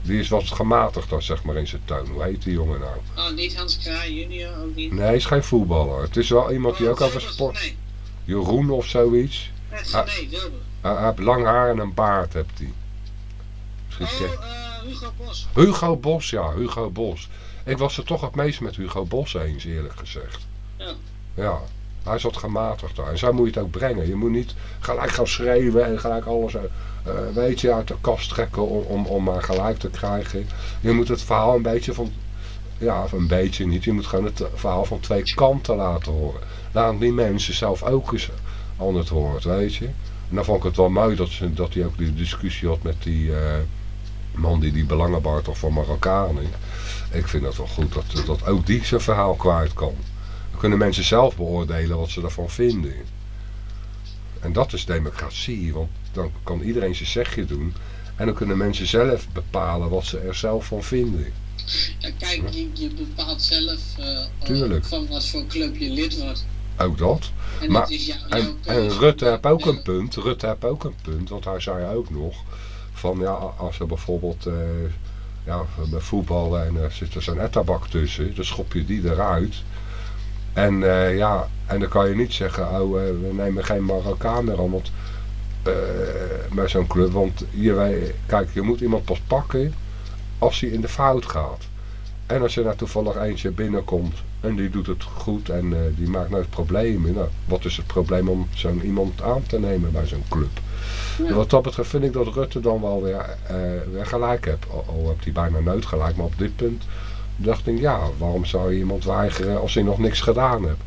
die is wat gematigder, zeg maar, in zijn toon. Hoe heet die jongen nou? Oh, niet Hans Kraai junior, ook niet. Nee, hij is geen voetballer. Het is wel iemand die Oh, ook over sport... Nee, Jeroen of zoiets. nee, Wilbert. Hij, heeft lang haar en een baard, hebt hij. Misschien Oh, ken- eh, Hugo Bos. Hugo Bos, ja, Hugo Bos. Ik was er toch het meest met Hugo Bos eens, eerlijk gezegd. Ja. Ja, hij is wat gematigder. En zo moet je het ook brengen. Je moet niet gelijk gaan schreeuwen en gelijk alles, eh, weet je, uit de kast trekken om, om, om maar gelijk te krijgen. Je moet het verhaal een beetje van, ja, een beetje niet. Je moet gewoon het verhaal van twee kanten laten horen. Laat die mensen zelf ook eens aan het woord, weet je. En dan vond ik het wel mooi dat, ze, dat hij ook die discussie had met die eh, man die die belangenbehartig van Marokkanen. Ik vind dat wel goed dat, dat ook die zijn verhaal kwijt kan. Dan kunnen mensen zelf beoordelen wat ze ervan vinden. En dat is democratie, want dan kan iedereen zijn zegje doen. En dan kunnen mensen zelf bepalen wat ze er zelf van vinden. Ja, kijk, je, je bepaalt zelf Tuurlijk. van wat voor club je lid wordt. Ook dat. En Maar- dat is jou, En, jouw en keuze. Rutte heeft ook een punt. Rutte heeft ook een punt, want hij zei ook nog van ja, als er bijvoorbeeld eh, ja, bij voetballen en er zit er zo'n ettabak tussen, dan schop je die eruit. En eh, ja, en dan kan je niet zeggen, oh eh, we nemen geen Marokkaan meer aan, eh, zo'n club, want je, weet- kijk, je moet iemand pas pakken als hij in de fout gaat. En als er nou toevallig eentje binnenkomt en die doet het goed en eh, die maakt nooit problemen. Nou, wat is het probleem om zo'n iemand aan te nemen bij zo'n club? Wat dat betreft vind ik dat Rutte dan wel weer, eh, gelijk heeft. Al, al heeft hij bijna nooit gelijk, maar op dit punt dacht ik, ja, waarom zou je iemand weigeren als hij nog niks gedaan heeft?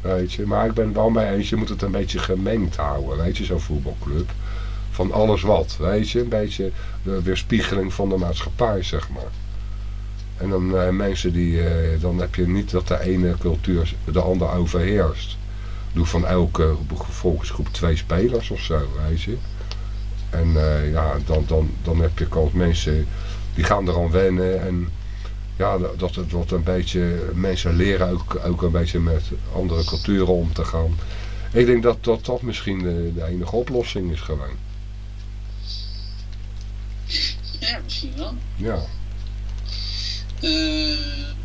Weet je, maar ik ben wel mee eens, je moet het een beetje gemengd houden, weet je, zo'n voetbalclub. Van alles wat, weet je, een beetje de weerspiegeling van de maatschappij, zeg maar. En dan eh, mensen die, eh, dan heb je niet dat de ene cultuur de ander overheerst. Doe van elke volksgroep twee spelers of zo, weet je. En eh, ja, dan, dan, dan heb je kans mensen die gaan eraan wennen en ja, dat- het wordt een beetje, mensen leren ook, ook een beetje met andere culturen om te gaan. Ik denk dat dat, dat misschien de, de enige oplossing is gewoon. Ja, misschien wel. Ja, Eh,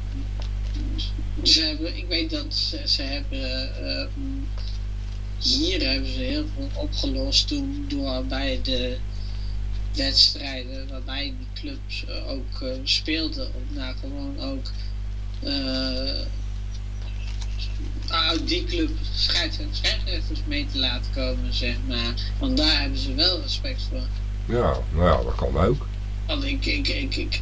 ze hebben, ik weet dat ze, ze hebben, eh, hier hebben ze heel veel opgelost toen door bij de wedstrijden waarbij die clubs eh, ook eh, speelden, om daar gewoon ook eh, uit die club scheids- en scheidsrechters mee te laten komen, zeg maar. Want daar hebben ze wel respect voor. ja, nou ja, dat kan ook. Want ik, ik, ik, ik eh,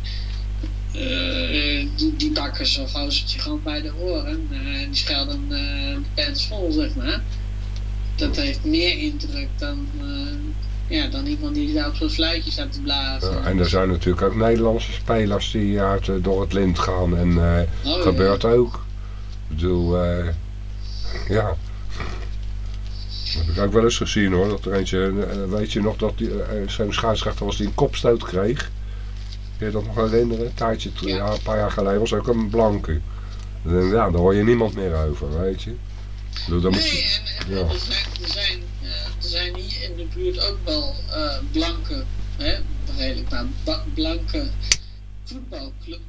die, die bakken zo'n gozertje gewoon bij de oren. eh, en die schelden eh, de pens vol, zeg maar. Dat heeft meer indruk dan, eh, ja, dan iemand die daar op zo'n fluitje staat te blazen. Ja, en er zijn natuurlijk ook Nederlandse spelers die uit, eh, door het lint gaan en eh, Oh, ja. gebeurt ook. Ik bedoel, eh, ja. Dat heb ik ook wel eens gezien hoor. Dat er eentje, eh, weet je nog dat eh, zo'n scheidsrechter was die een kopstoot kreeg. Kun je dat nog herinneren? Een tijdje, Ja. ja, een paar jaar geleden was ook een blanke. En, ja, daar hoor je niemand meer over, weet je. Moet Nee, je- en, en ja. er, zijn, er, zijn, eh, er zijn hier in de buurt ook wel eh, blanke, hè, redelijk, maar blanke voetbalclub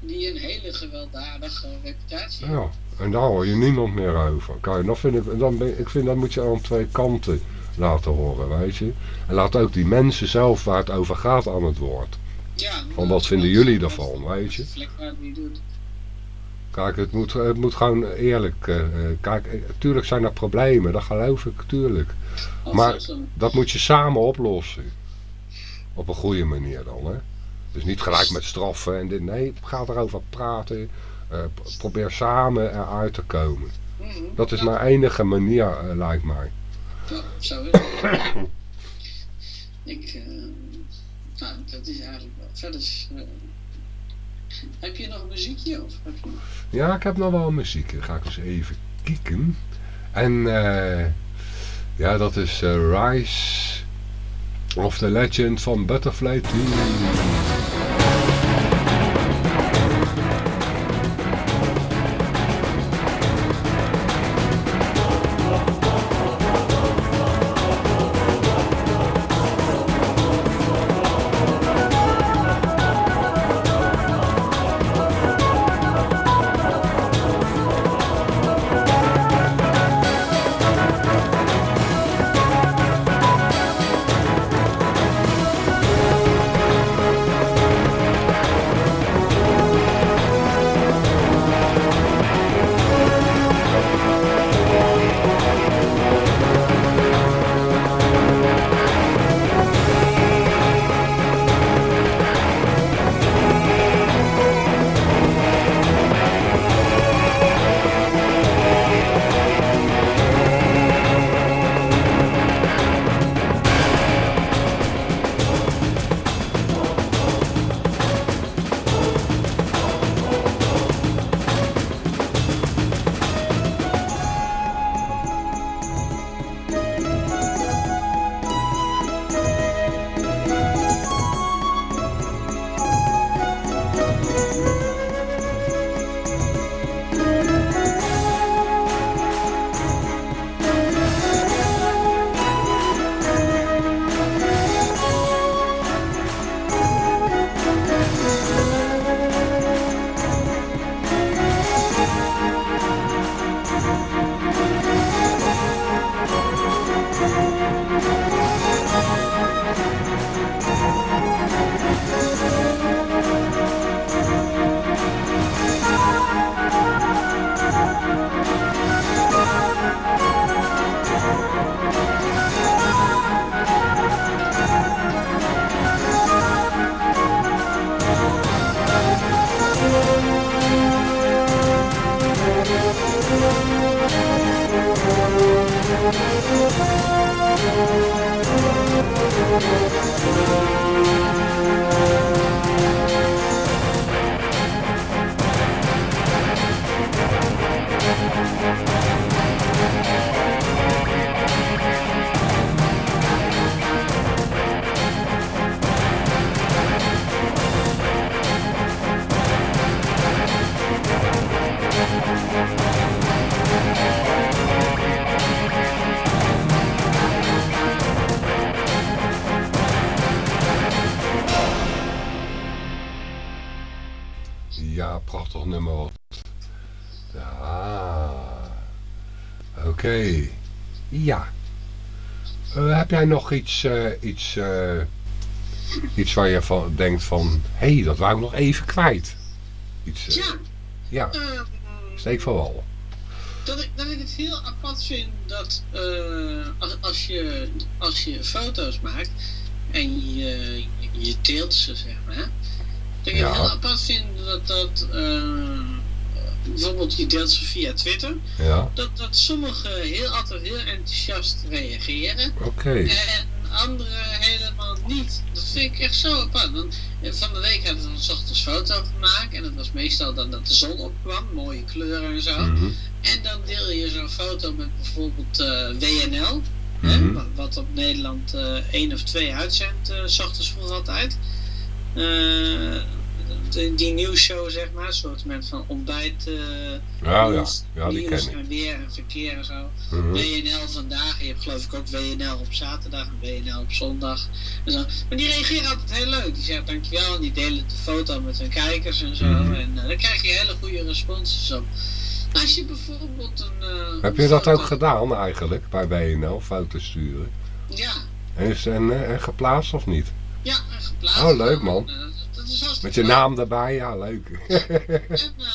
die een hele gewelddadige reputatie heeft. Ja, en daar hoor je niemand meer over. Kijk, dan vind ik, dan ben, ik vind dat moet je aan twee kanten laten horen, weet je. En laat ook die mensen zelf waar het over gaat aan het woord. Van wat vinden jullie ervan, weet je. Kijk, het moet, het moet gewoon eerlijk... eh, eh, kijk, eh, tuurlijk zijn er problemen, dat geloof ik, tuurlijk. Maar- dat Dat moet je samen oplossen. Op een goede manier dan, hè. Dus niet gelijk met straffen en dit. Nee, ga erover praten. probeer samen eruit te komen. Mhm. Dat is mijn enige manier, lijkt mij. ja, zo is het. Ik, eh, nou, dat is eigenlijk. Verder eh, heb je nog muziekje? Of. Ja, ik heb nog wel muziek. Dan ga ik eens even kijken. En eh, ja, dat is eh, Rise of the Legend van Butterfly Team. Ja, prachtig nummer. wat. Ja. Oké. Ja. Eh, heb jij nog iets, eh, iets, eh, iets waar je van denkt van, hé, hey, dat wou ik nog even kwijt. Iets, Ja, ja, ehm, steek van wal. dat, ik, dat ik het heel apart vind dat als, als, je, als je foto's maakt en je, je deelt ze, zeg maar. Dat ik Ja. heel apart vind dat dat. eh, bijvoorbeeld je deelt ze via Twitter. Ja, Dat, dat sommigen heel altijd heel enthousiast reageren. oké. En anderen helemaal niet. Dat vind ik echt zo apart. Want eh, van de week hadden we een ochtends foto gemaakt. En dat was meestal dan dat de zon opkwam. Mooie kleuren en zo. Mhm, En dan deel je zo'n foto met bijvoorbeeld eh, WNL. mhm. wat- wat op Nederland eh één of twee uitzendt, s ochtends vroeg altijd. Eh, die, die nieuwsshow, zeg maar, een soort van ontbijt. eh Ja, ja, nieuws, ja, die nieuws ken ik. en weer en verkeer en zo. Mhm. WNL vandaag, je hebt geloof ik ook WNL op zaterdag en WNL op zondag. En zo. Maar die reageren altijd heel leuk. Die zeggen dankjewel en die delen de foto met hun kijkers en zo. Mhm. En eh, dan krijg je hele goede responses op. Als je bijvoorbeeld een. Heb je dat foto- ook gedaan eigenlijk, bij WNL, foto's sturen? Ja, En, is, en, en geplaatst of niet? En geplaatst. Oh, leuk, man. Dat is hartstikke Met je leuk. naam erbij, ja leuk. En eh,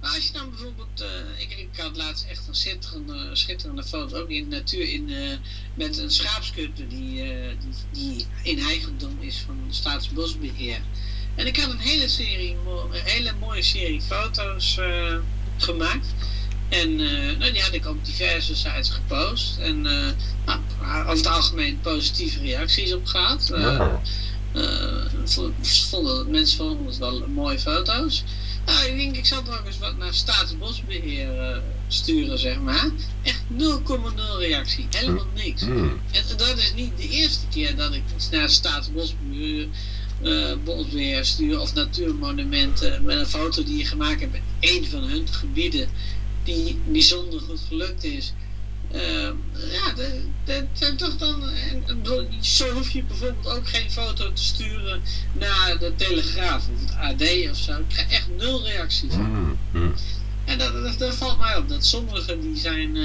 maar als je dan bijvoorbeeld, eh, ik, ik had laatst echt een schitterende, schitterende foto, ook in de natuur, in, eh, met een schaapskudde die, die, die in eigendom is van Staatsbosbeheer. En ik had een hele serie, een hele mooie serie foto's gemaakt. En nou, die had ik op diverse sites gepost. En nou, over het algemeen positieve reacties op gehad. Eh, Ja. Eh, vo- vonden, mensen vonden het wel mooie foto's. Nou, ik denk, ik zal toch eens wat naar Staatsbosbeheer eh, sturen, zeg maar. Echt 0,0 reactie. Helemaal niks. Hmm. En dat is niet de eerste keer dat ik iets naar Staatsbosbeheer eh, bosbeheer stuur of natuurmonumenten met een foto die je gemaakt hebt in een van hun gebieden die bijzonder goed gelukt is. Eh, ja, de, de- toch dan, en door- zo hoef je bijvoorbeeld ook geen foto te sturen naar de Telegraaf of het AD of zo. Ik krijg echt nul reacties. Hmm. En dat, dat, dat valt mij op. Dat sommigen die zijn.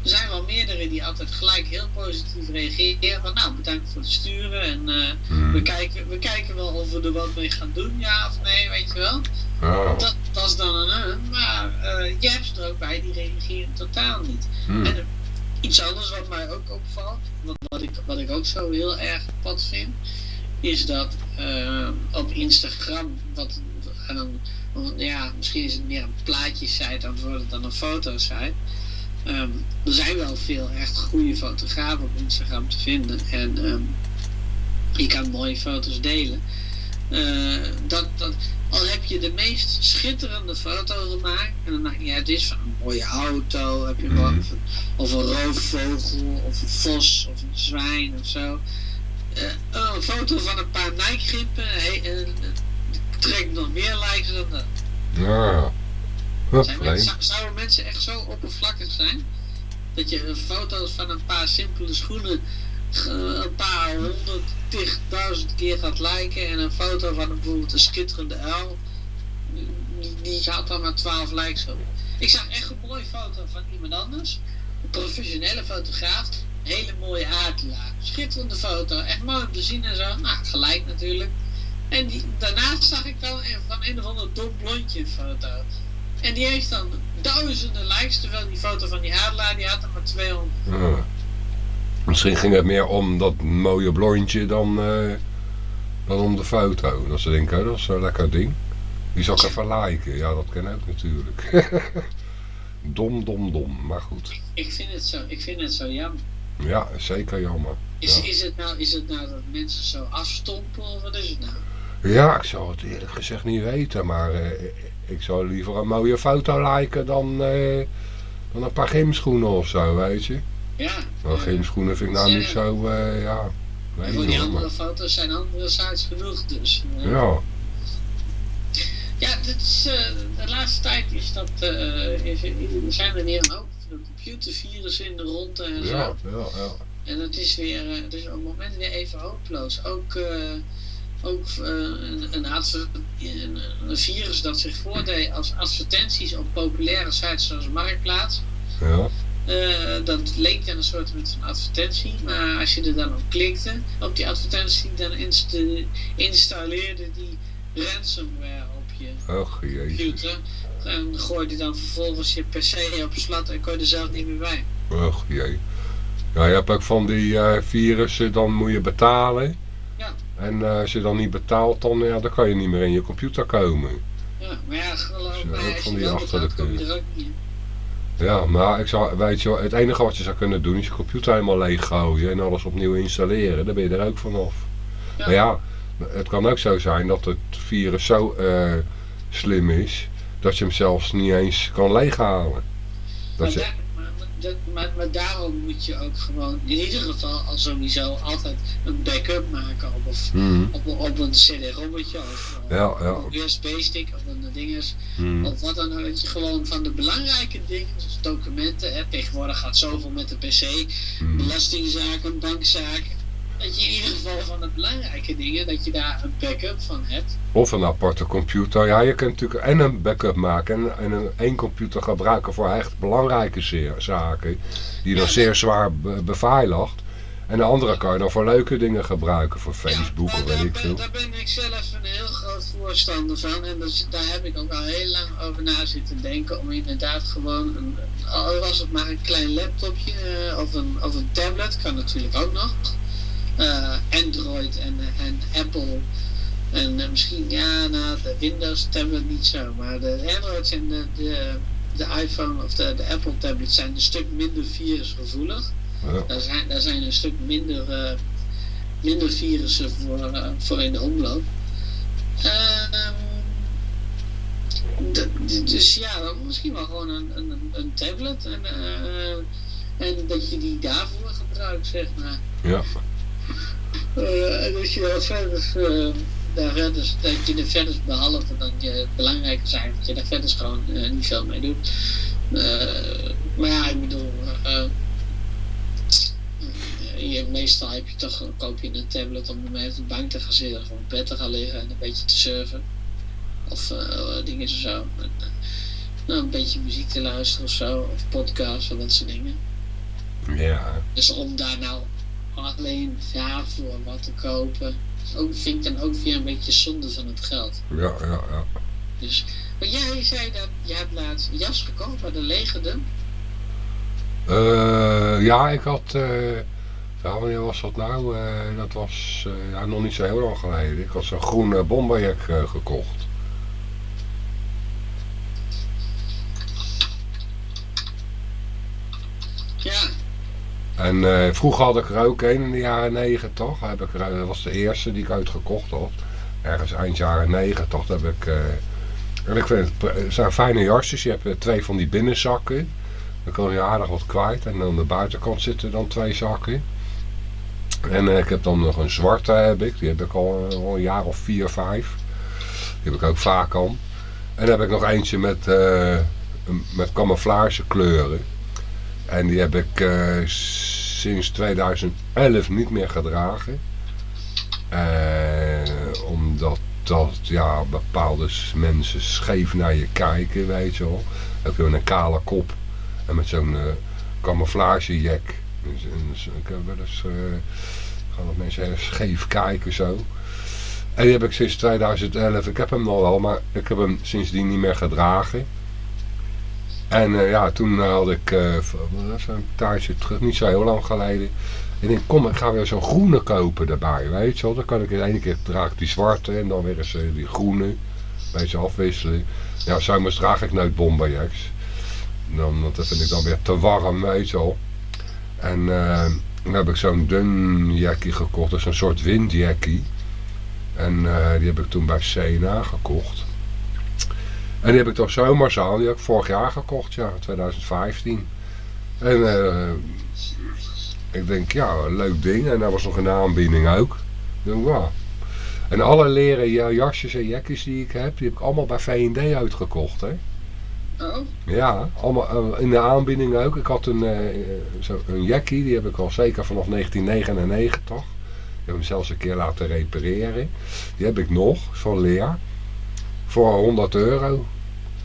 Eh, er zijn wel meerdere die altijd gelijk heel positief reageren. Van nou, bedankt voor het sturen. En eh, we, Hmm. kijken, we kijken wel of we er wat mee gaan doen, ja of nee, weet je wel. Ja. Dat, dat is dan een hun. Maar eh, je hebt ze er ook bij die reageren totaal niet. Hmm. En eh, iets anders wat mij ook opvalt, wat, wat, ik, wat ik ook zo heel erg pad vind, is dat eh, op Instagram, wat en dan, ja, misschien is het meer een plaatjesite aan het dan een fotosite. Ehm er zijn wel veel echt goede fotografen op Instagram te vinden en ehm, je kan mooie foto's delen. Eh, dat, dat, al heb je de meest schitterende foto gemaakt, en dan maakt niet uit, het is van een mooie auto, heb je een, Mhm. of, een, of een roofvogel, of een vos, of een zwijn of zo. Eh, een foto van een paar Nike-grippen hey, eh, trekt nog meer likes dan dat. Ja. Wat Zijn vreemd. mensen, zou- zouden mensen echt zo oppervlakkig zijn? Dat je eh, foto's van een paar simpele schoenen ge- een paar honderd, tigduizend keer gaat liken en een foto van een, bijvoorbeeld een schitterende uil, die, die- gaat dan maar 12 likes op. Ik zag echt een mooie foto van iemand anders, een professionele fotograaf, een hele mooie aardelaar, schitterende foto, echt mooi om te zien en zo, nou gelijk natuurlijk. En die, daarnaast zag ik dan van een of ander dom blondje een foto. En die heeft dan duizenden likes, terwijl die foto van die adelaar, die had er maar 200. Ja. Misschien ging het meer om dat mooie blondje dan, eh, dan om de foto. Dat ze denken, oh, dat is een lekker ding. Die zal ik even liken. Ja, dat ken ook natuurlijk. dom, dom, dom. Maar goed. Ik vind het zo, ik vind het zo jammer. Ja, zeker jammer. Is, Ja. is, het nou, is het nou dat mensen zo afstompen of wat is het nou? Ja, ik zou het eerlijk gezegd niet weten. Maar eh, ik zou liever een mooie foto liken dan, eh, dan een paar gymschoenen of zo, weet je. Ja. Maar gymschoenen vind ik nou niet zo, eh, ja. en voor die andere maar- foto's zijn andere sites genoeg dus. Ja, Ja, dit is, eh, de laatste tijd is dat, is, er zijn er weer een hoop computervirussen in de ronde en zo. ja, ja, ja. En het is weer, het is op het moment weer even hopeloos. Ook, ook eh, een, een, een, een virus dat zich voordeed als advertenties op populaire sites zoals Marktplaats. ja. Eh, dat leek dan een soort van advertentie, maar als je er dan op klikte, op die advertentie, dan insta- installeerde die ransomware op je Och, computer. En gooide dan vervolgens je PC op slot en kon je er zelf niet meer bij. Och jee. Ja, je hebt ook van die eh, virussen, dan moet je betalen. En eh, als je dan niet betaalt, dan, ja, dan kan je niet meer in je computer komen. Ja, maar ja, geloof mij, van je die wel. Ja, maar ik zou, weet je, wel, het enige wat je zou kunnen doen is je computer helemaal leeg gooien en alles opnieuw installeren. Dan ben je er ook vanaf. Ja. Maar ja, het kan ook zo zijn dat het virus zo eh, slim is dat je hem zelfs niet eens kan leeghalen. Dat je, dat, maar, maar daarom moet je ook gewoon in ieder geval al sowieso altijd een backup maken op, of, Hmm. op, op een CD-rommetje of, Ja, of ja. een USB-stick of een dinges. Hmm. Of wat dan ook, dat je gewoon van de belangrijke dingen, dus documenten, hè, tegenwoordig gaat zoveel met de PC, Hmm. belastingzaken, bankzaken. Dat je in ieder geval van de belangrijke dingen, dat je daar een backup van hebt. Of een aparte computer. Ja, je kunt natuurlijk en een backup maken en, en een één computer gebruiken voor echt belangrijke zeer, zaken. Die dan Ja. zeer zwaar be- beveiligd. En de andere kan je dan voor leuke dingen gebruiken. Voor Facebook ja, of weet ik daar, veel. ben, daar ben ik zelf een heel groot voorstander van. En dus, daar heb ik ook al heel lang over na zitten denken. Om inderdaad gewoon, een, al was het maar een klein laptopje eh, of, een, of een tablet, kan natuurlijk ook nog. Eh, Android en, eh, en Apple. En eh, misschien, ja, nou, de Windows tablet niet zo. Maar de Android en de, de, de iPhone of de, de Apple tablet zijn een stuk minder virusgevoelig. Ja. Daar zijn, daar zijn een stuk minder, minder virussen voor, voor in de omloop. Ehm, dus ja, dan misschien wel gewoon een, een, een tablet. En, en dat je die daarvoor gebruikt, zeg maar. Ja. Eh, en dat je dan verder, eh, daar verder, dat je er verder, behalve dan je belangrijke zijn, dat je daar verder gewoon eh, niet veel mee doet. Maar ja, ik bedoel, je, meestal heb je toch, koop je een tablet om ermee op de bank te gaan zitten of op bed te gaan liggen en een beetje te surfen. Of dingen zo. En, nou, een beetje muziek te luisteren of zo, of podcasts of dat soort dingen. Ja. Dus om daar nou alleen daarvoor wat te kopen, is ook, vind ik dan ook weer een beetje zonde van het geld. Ja, ja, ja. Dus, maar jij zei dat je hebt laatst een jas gekocht bij de Legerdum. Eh, ja, ik had... eh, ja, wanneer was dat nou? Eh, dat was ja, nog niet zo heel lang geleden. Ik had zo'n groene bomberjack gekocht. Ja, En eh, vroeger had ik er ook een in de jaren negentig. Dat was de eerste die ik uitgekocht had. Ergens eind jaren negentig heb ik... eh, en ik vind het, het zijn fijne jasjes. Je hebt eh, twee van die binnenzakken. Dan kan je aardig wat kwijt. En aan de buitenkant zitten dan twee zakken. En ik heb dan nog een zwarte heb ik. Die heb ik al, een jaar of vier, vijf. Die heb ik ook vaak al. En dan heb ik nog eentje met, een- met camouflage kleuren. En die heb ik eh, sinds 2011 niet meer gedragen. Eh, omdat dat ja, bepaalde mensen scheef naar je kijken, weet je wel. Heb je een kale kop en met zo'n eh camouflagejek. Dus, dus, ik heb wel eens gaan dat mensen scheef kijken zo. En die heb ik sinds 2011, ik heb hem nog wel, maar ik heb hem sindsdien niet meer gedragen. En eh, ja, toen had ik, eh, v- dat is een tijdje terug, niet zo heel lang geleden. Ik denk, kom, ik ga weer zo'n groene kopen daarbij, weet je wel. Dan kan ik in ene keer draag ik die zwarte en dan weer eens eh, die groene. Een beetje afwisselen. Ja, zomers draag ik nooit bomberjacks. Dan, want dat vind ik dan weer te warm, weet je wel. En eh, dan heb ik zo'n dun jackie gekocht, dus een soort windjackie. En eh, die heb ik toen bij CNA gekocht. En die heb ik toch zomers aan, die heb ik vorig jaar gekocht, ja, 2015. En eh, ik denk, ja, een leuk ding. En daar was nog een aanbieding ook. Ik denk, wauw. En alle leren ja, jasjes en jackies die ik heb, die heb ik allemaal bij V&D uitgekocht, hè. oh, Ja, allemaal eh, in de aanbieding ook. Ik had een, zo, een jackie, die heb ik al zeker vanaf 1999. Ik heb hem zelfs een keer laten repareren. Die heb ik nog, van Leer. Voor 100 euro.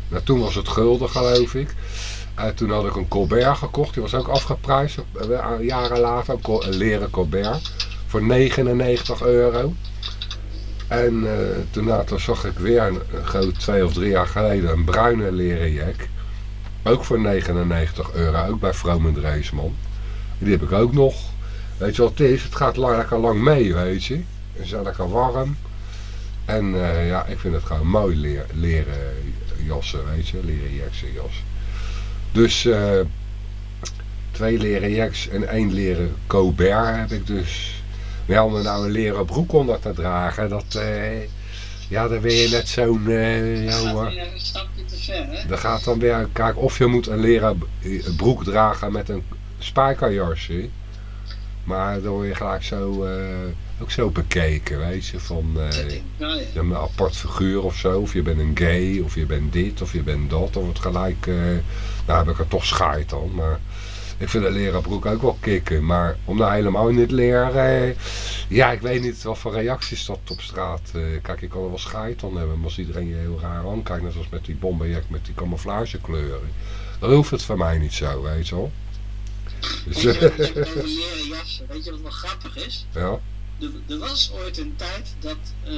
Nou, toen was het gulden, geloof ik. En toen had ik een Colbert gekocht. Die was ook afgeprijsd. eh, Jaren later. Een leren Colbert. Voor 99 euro. En eh, toen later zag ik weer een, groot twee of drie jaar geleden een bruine leren jack. Ook voor 99 euro. Ook bij Vroom en Dreesman. Die heb ik ook nog. Weet je wat het is? Het gaat lekker lang mee, weet je. Het is lekker warm. En eh, ja, ik vind het gewoon mooi leer, leren jassen, weet je. Leren jacks en jas. Dus eh, twee leren jacks en één leren Colbert heb ik dus. Maar ja, om er nou een leren broek onder te dragen, dat, eh, Ja, dan ben je net zo'n... eh ja, gaat weer een stapje te ver, hè? Dan gaat dan weer... Kijk, of je moet een leren broek dragen met een spijkerjasje. Maar dan word je gelijk zo... eh, ook zo bekeken, weet je. Van... eh, Dat een apart figuur of zo. Of je bent een gay. Of je bent dit. Of je bent dat. Dan wordt gelijk... eh nou heb ik er toch scheid dan. Maar ik vind de leren broek ook wel kicken. Maar om nou helemaal niet leren... ja, ik weet niet wat voor reacties dat op straat... eh, kijk, ik kan er wel scheid aan hebben. Maar als iedereen je heel raar aankijkt. Net als met die bomberjack met die camouflagekleuren. Dan hoeft het voor mij niet zo, weet je wel. Dus, Weet je wat je over leren jassen? Weet je wat wel grappig is? ja. Er, er was ooit een tijd dat, eh,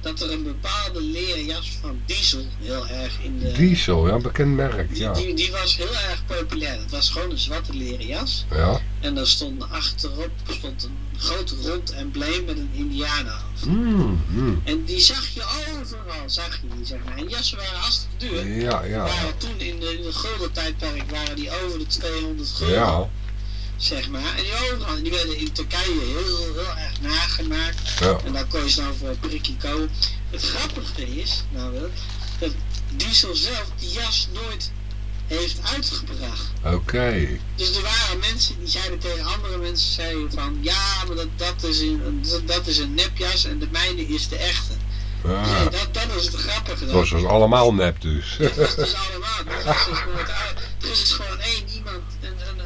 dat er een bepaalde leren jas van Diesel heel erg in de... Diesel, ja, bekend merk, Die, ja. die, die was heel erg populair. Het was gewoon een zwarte leren jas. Ja. En daar stond achterop stond een groot rond embleem met een indianenhoofd. Mm, mm. En die zag je overal, zag je die, zeg maar. En jassen waren hartstikke duur. Ja, ja. Waren toen in de, in de gulden tijdperk waren die over de 200 gulden, Ja, zeg maar. En die overal, die werden in Turkije heel, heel erg nagemaakt. ja. En daar kon je ze nou voor een prikkie kopen. Het grappige is, nou wel, dat Diesel zelf die jas nooit heeft uitgebracht. Oké. Dus er waren mensen die zeiden tegen andere mensen zeiden van ja, maar dat, dat, is een, dat, dat is een nepjas en de mijne is de echte. Ja. Nee, dat, dat is het grappige. Het was dus allemaal nep dus. Dat was dus allemaal. Dat was dus nooit uit. Er is dus gewoon één iemand,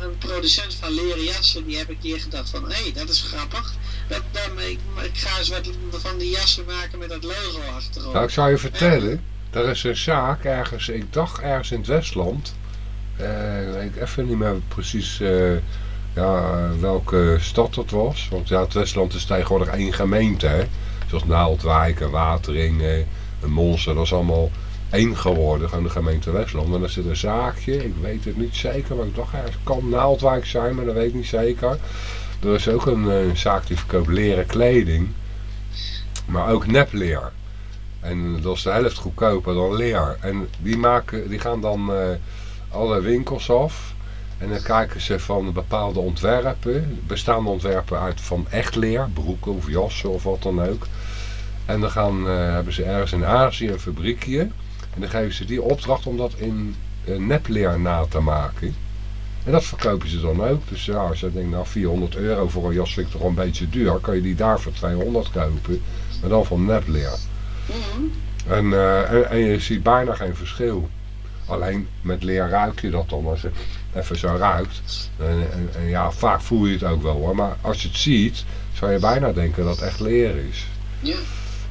een, producent van leren jassen, die heb een keer gedacht van hé, hey, dat is grappig. Dat, ik, ik ga eens wat van die jassen maken met dat logo achterop. Nou, ik zou je vertellen. Er is een zaak ergens, ik dacht ergens in het Westland. Eh, ik even niet meer precies eh, ja, welke stad dat was. Want ja, het Westland is tegenwoordig één gemeente. Hè? Zoals Naaldwijk en Wateringen en Monster. Dat is allemaal één geworden, gewoon de gemeente Westland. En er zit een zaakje, ik weet het niet zeker. Maar ik dacht ergens, het kan Naaldwijk zijn, maar dat weet ik niet zeker. Er is ook een, eh, zaak die verkoopt leren kleding. Maar ook nepleer. En dat is de helft goedkoper dan leer. En die, maken, die gaan dan eh, alle winkels af. En dan kijken ze van bepaalde ontwerpen. Bestaande ontwerpen uit van echt leer. Broeken of jassen of wat dan ook. En dan gaan, eh, hebben ze ergens in Azië een fabriekje. En dan geven ze die opdracht om dat in eh, nepleer na te maken. En dat verkopen ze dan ook. Dus ja, als je denkt, nou 400 euro voor een jas vind ik toch een beetje duur. Kan je die daar voor 200 kopen. Maar dan van nepleer. Mhm. En, eh, en, en je ziet bijna geen verschil. Alleen met leer ruik je dat dan als het even zo ruikt. En, en, en ja, vaak voel je het ook wel hoor. Maar als je het ziet, zou je bijna denken dat het echt leer is. Ja.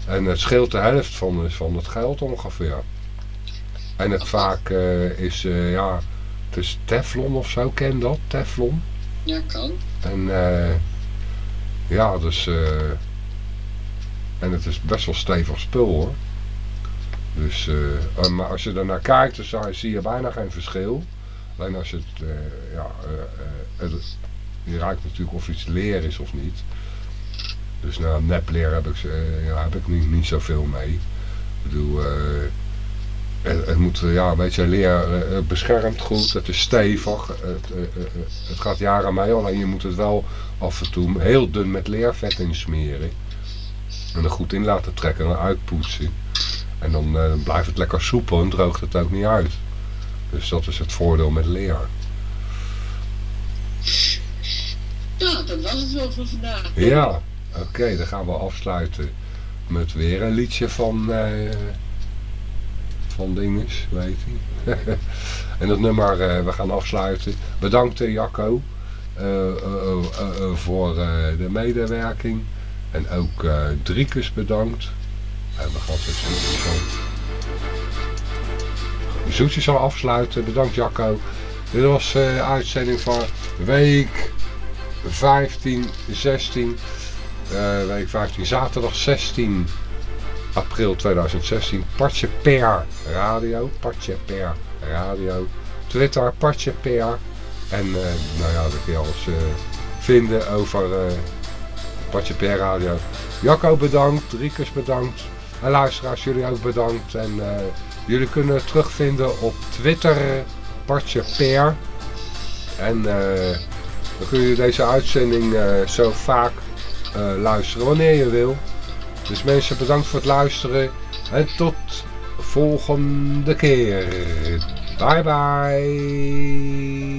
En het scheelt de helft van, van het geld ongeveer. En het vaak eh, is, eh, ja, het is teflon of zo, ken je dat? Teflon. ja, kan. En eh, ja, dus... eh, en het is best wel stevig spul hoor. Dus, eh, eh, maar als je er naar kijkt, dan zou- zie je bijna geen verschil. Alleen als je het, eh, ja, het- je ruikt natuurlijk of iets leer is of niet. Dus nou, nepleer heb ik, ja, heb ik niet, niet zoveel mee. Ik bedoel, eh, het, het moet, eh, ja, weet je, leer eh, beschermt goed, het is stevig, het, eh, eh, eh, het gaat jaren mee, alleen je moet het wel af en toe heel dun met leervet insmeren. En er goed in laten trekken en uitpoetsen. En dan eh, blijft het lekker soepel en droogt het ook niet uit. Dus dat is het voordeel met leer. Ja, dat was het wel voor vandaag. Ja, oké, dan gaan we afsluiten met weer een liedje van, eh, van Dinges, weet hij. en dat nummer, eh, we gaan afsluiten. Bedankt eh, Jacco eh, eh, voor de medewerking. En ook Driekus bedankt. En we gaan het. De zoetjes al afsluiten. Bedankt Jacco. Dit was de uitzending van week 15, 16, eh, week 15, zaterdag 16 april 2016. Partje per radio, Partje per radio. Twitter, Partje per. En eh, nou ja, dat kun je alles eh, vinden over eh Partje radio. Jacco bedankt, Riekes bedankt. En luisteraars, jullie ook bedankt. En jullie kunnen terugvinden op Twitter, Partje per. En dan kun je deze uitzending zo vaak luisteren wanneer je wil. Dus mensen bedankt voor het luisteren. En tot volgende keer. Bye bye.